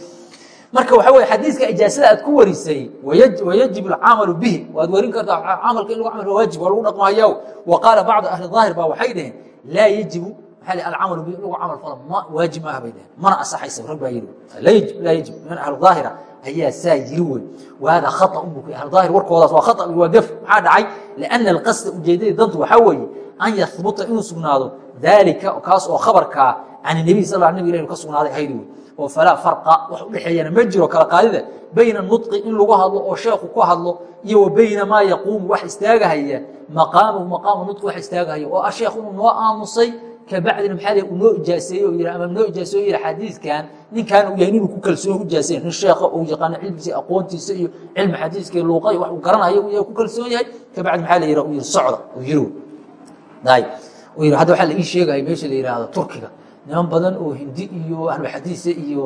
S2: Marka waxa weye xadiiska ijaasada aad ku warisay wayajib alcamalu bihi. Waad warin kartaa camalka in lagu camal waajib waa lagu dhaqmahayaa wa qaala bacdu ahli daahir ba waxay dhaheen laa yajibu maxaa li alcamalu bihi in lagu camal falo ma waajib maaha bay dhaheen. Mana asaxaysa rag baa yajib laa yajib min ahli daahira ayaa saa yiri wey wahada khata un bu ahli daahir warkoodaas waa khata waa gaf maxaa dhacay? Liana alqasda ujeedadii dantu waxaa weeye an yahbuta inuu sugnaado. Daalika kaas oo khabarkaa can nebiy sal nabig ilah ka sugnaaday ahayd wey oo falaa farqa wax udhexeeyana ma jiro kala qaadida. Bayna nudqi in lagu hadlo oo sheekhu ku hadlo iyo wa bayna maa yaquumu wax istaagahaya. Maqaamuhu maqaamu nudqi wax istaagahaya. Oo ah sheekh inuu noo aamusay kabacdina maxaa l uu noo ijaaseeye o yii ama noo ijaaseyo yidhi xadiidkan ninkan uu yahay ninuu ku kalsoon ujaasay nin sheekha uu yaqaano cilmigiisa aqoontiisa iyo cilmi xadiiska iyo luuqa iyo wax uu garanayo uu yahay ku kalsoon yahay kabacdi maxaa la yidhaha uu yidhi socda uu yiri day uu yidhi hadda waxaa la ii sheegaya meesha la yidhaahdo turkiga niman badan oo hindi iyo ahluxadiisa iyo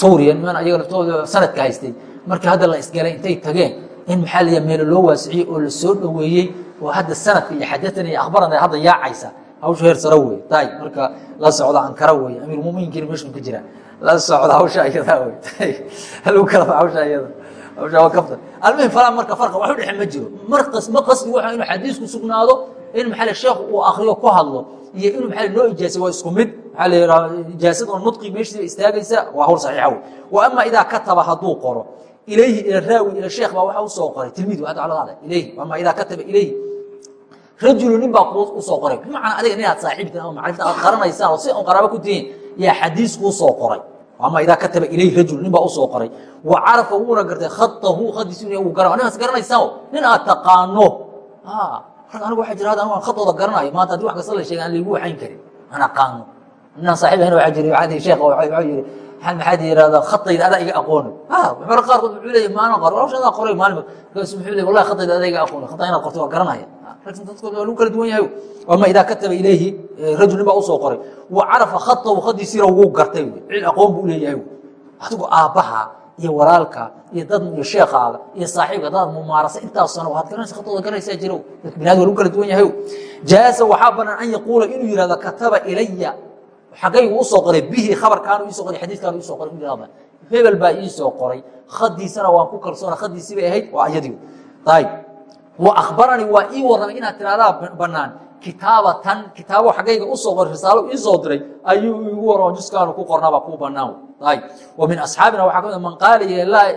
S2: suuriya niman ayaga laftooda sanadka haystay markii hadda la isgalay intay tageen in maxaa la meelo loo waasiciyey oo la soo dhoweeyey oo hadda sanadka iyo xadatan iyo akhbarana hadda yaacaysa hawsha heer saro wey tay marka la socda ankara wey amiirmumininkina meeshu ka jira la socda hawsha ayadaa wey halgu [laughs] kala hawsha ayada. Hawsha waa kafta almuhim falaa marka farqa wax u dhexe ma jiro. Markas ma qasdi waxa inuu xadiisku sugnaado in maxaa sheekhu uu akriyo ku hadlo iyo inuu maxaa loo ijaasay waa isku mid. Maxaa la yidhaha ijaasad oo nudqi meeshiisa istaagaysa waa hawl saxiixa wey wa ama idaa kataba hadduu qoro ilayhi ila raawi ila sheekh baa waxa u soo qoray. Tilmiid waa hadda calada ilayhi. Ama idaa kataba ilayhi rajulu nin baa kuu u soo qoray. Bimacnaa adiga nin aad saaxiibtiin ama macrifta aad qaranaysaan oo si un qaraabo ku tihiin yaa xadiis kuu soo qoray. Ama idaa kataba ilayhi rajul nin baa u soo qoray. Wa carafa wuuna gartay khatahu khadiisu uu gara ninkaas garanaysaan nin aad taqaano. Rag anigu waxaa jira hadda khadooda garanayo. Maanta haddii wax kasta la sheegay aan liigu waxayn karin. Aan aqaano ninaan saaxiib ahna waxaa jira sheekh waxaa yidhi maxaad yidhahdaa khatayda adaa iga aqooni mar qaarkood wuxuu leeyahay maalin qor hawsha adaa qoray maalin markaasu muxuu leeyahay wallahi khatayda adaa iga aqooni khataa inaad qortay waa garanaya. Laakiin dadkood waa lagu kala duwan yahay. Ama idaa kataba ilayhi rajul nin baa u soo qoray. Wa carafa khatahu khadiisiina wuu gartay. Cil aqoon buu leeyahay. Adigu aabbaha iyo walaalka iyo dad iyo sheekaaga iyo saaxiibka dadaad mumaarasa intaas sano waad garanaysa khatooda garanaysaa jiro. Dadka binaadi waa lagu kala duwan yahay. Jaasa waxaa banaan an yaquula inuu yihahdo kataba ilaya xagaygu u soo qoray bihi khabarkaanu iisoo qoray xadiiskaanu iisoo qoray inuu hebel baa iisoo qoray. Khadiisana waan ku kalsoona khadiisii bay ahayd waa ayadii ayib wa akhbaranii waa ii warramay inaad tiraahdaa bannaan. Kitaabatan kitaabo xaggayga u soo qoray risaalo iisoo diray ayuu igu warramo juskaanu ku qornabaa kuu bannaan ayib wa min asxaabina waxaa ka mid man qaala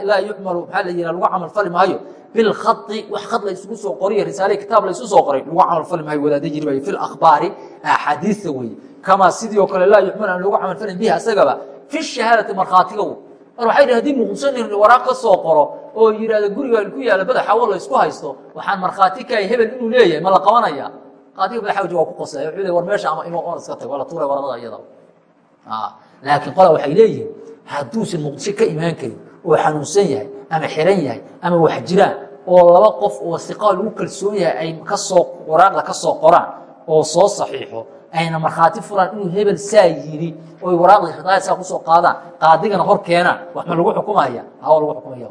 S2: laa yuxmalu maxaa la yihaa lagu camal fali maayo bilkhai wax khad la isugu soo qoriyo risaale kitaab la isu soo qoray. Lagu camal fali maayo wadaada jiri maayo fi lakhbaari axaadiista weeye. Kamaa sidii oo kale laa yuxmal aan loogu camal falin bihi asagaba fi shahaadati markhaatiga w mar waxay dhi haddii muqsanin waraaq ka soo qoro oo yidhahda guriga ku yaalla badaxawo la isku haysto waxaan markhaati kahay hebel inuu leeyahay ma la qabanaya. Qaadiga badaxawji waa ku qosay wuxuu le war meesha ama imo on iska tag waa la tuuray wararada iyada. Laakiin qola waxay leeyihiin hadduusan muqdisho ka imaan karin oo xanuunsan yahay ama xiran yahay ama wax jiraan oo laba qof oo siqaa lagu kalsoon yahay ay ka soo waraaqda ka soo qoraan oo soo saxiixo ayna markhaati furaan inuu hebel saa yidhi oy waraaqdii khitaaya saa ku soo qaadaan qaadigana hor keenaan wax ma lagu xukumaya hawa lagu xukumaya.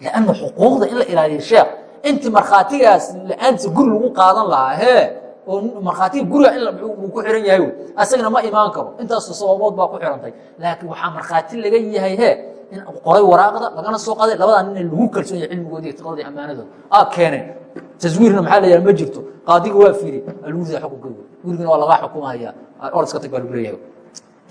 S2: Lanna xuquuqda in la ilaaliyo sheekh intii markhaatigaas la'aantiisa guri lagu qaadan lahaa hee oo markhaatiga guriga in uu ku xihan yahay asagana ma imaan karo intaasoo sababood baa ku xihantay laakiin waxaa markhaati laga yahay he in qoray waraaqda lagana soo qaaday. Labadaa nin lagu kalsoon yahay cilmigoodi itiqaadii ammaanadooda. Aa keeneen taswiirna maxaa la yaha ma jirto. Qaadiga waa fiiri. Lagu ridaa xukunkaygu gurigana waa lagaa xukumaya or iska tag baa lagu leeyahay.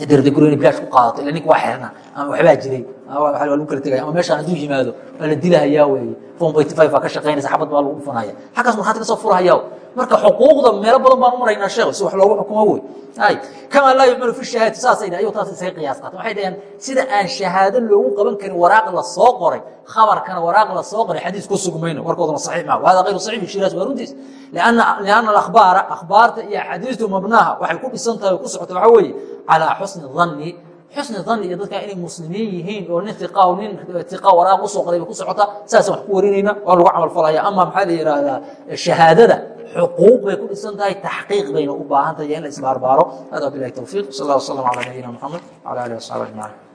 S2: Darda guriga inay bilaash ku qaadato. Ila ninka waa xirna ama waxbaa jiray. Waa lagu kala tegaya ama meeshaan hadduu yimaado. Waa la dilahayaa weeye. Form eighty five baa ka shaqaynaysa xabad baa lagu dhufanaya xaggaas markhaati ka soo furahayaa marka xuquuqda meelo badan baan u maraynaa sheekh si wax loogu xukumo wey ay kamaa laa yucmalu fi shahaadati saasay dhahay taas isaga qiyaas qaata waxay dhaheen sida aan shahaado loogu qaban karin waraaq la soo qoray khabarkana waraaq la soo qoray xadiis ku sugmayno warkoodana saxiix maa wahada غayru saxiix bishiraas waa runtiis. Lianna alakhbaara akhbaarta iyo axaadiistu mabnaaha waxay ku dhisan tahay oo ku socota waxaa weeye calaa xusni dhanni. Xusni dhanni iyo dadkaa inay muslimiin yihiin oo nin iqa nin iqa waraaq u soo qoray bay ku socota. Saasaan wax ku warinayna waa lagu camal falaya. Ama maxaa la yihahdaa shahaadada xuquuq bay ku dhisan tahay taxqiiq bayna u baahan tahay in la isbaarbaaro hada bilahi towfiiq sal allah wasalam ala nabiyina moxamed wala alihi wasaxbi ajmaciin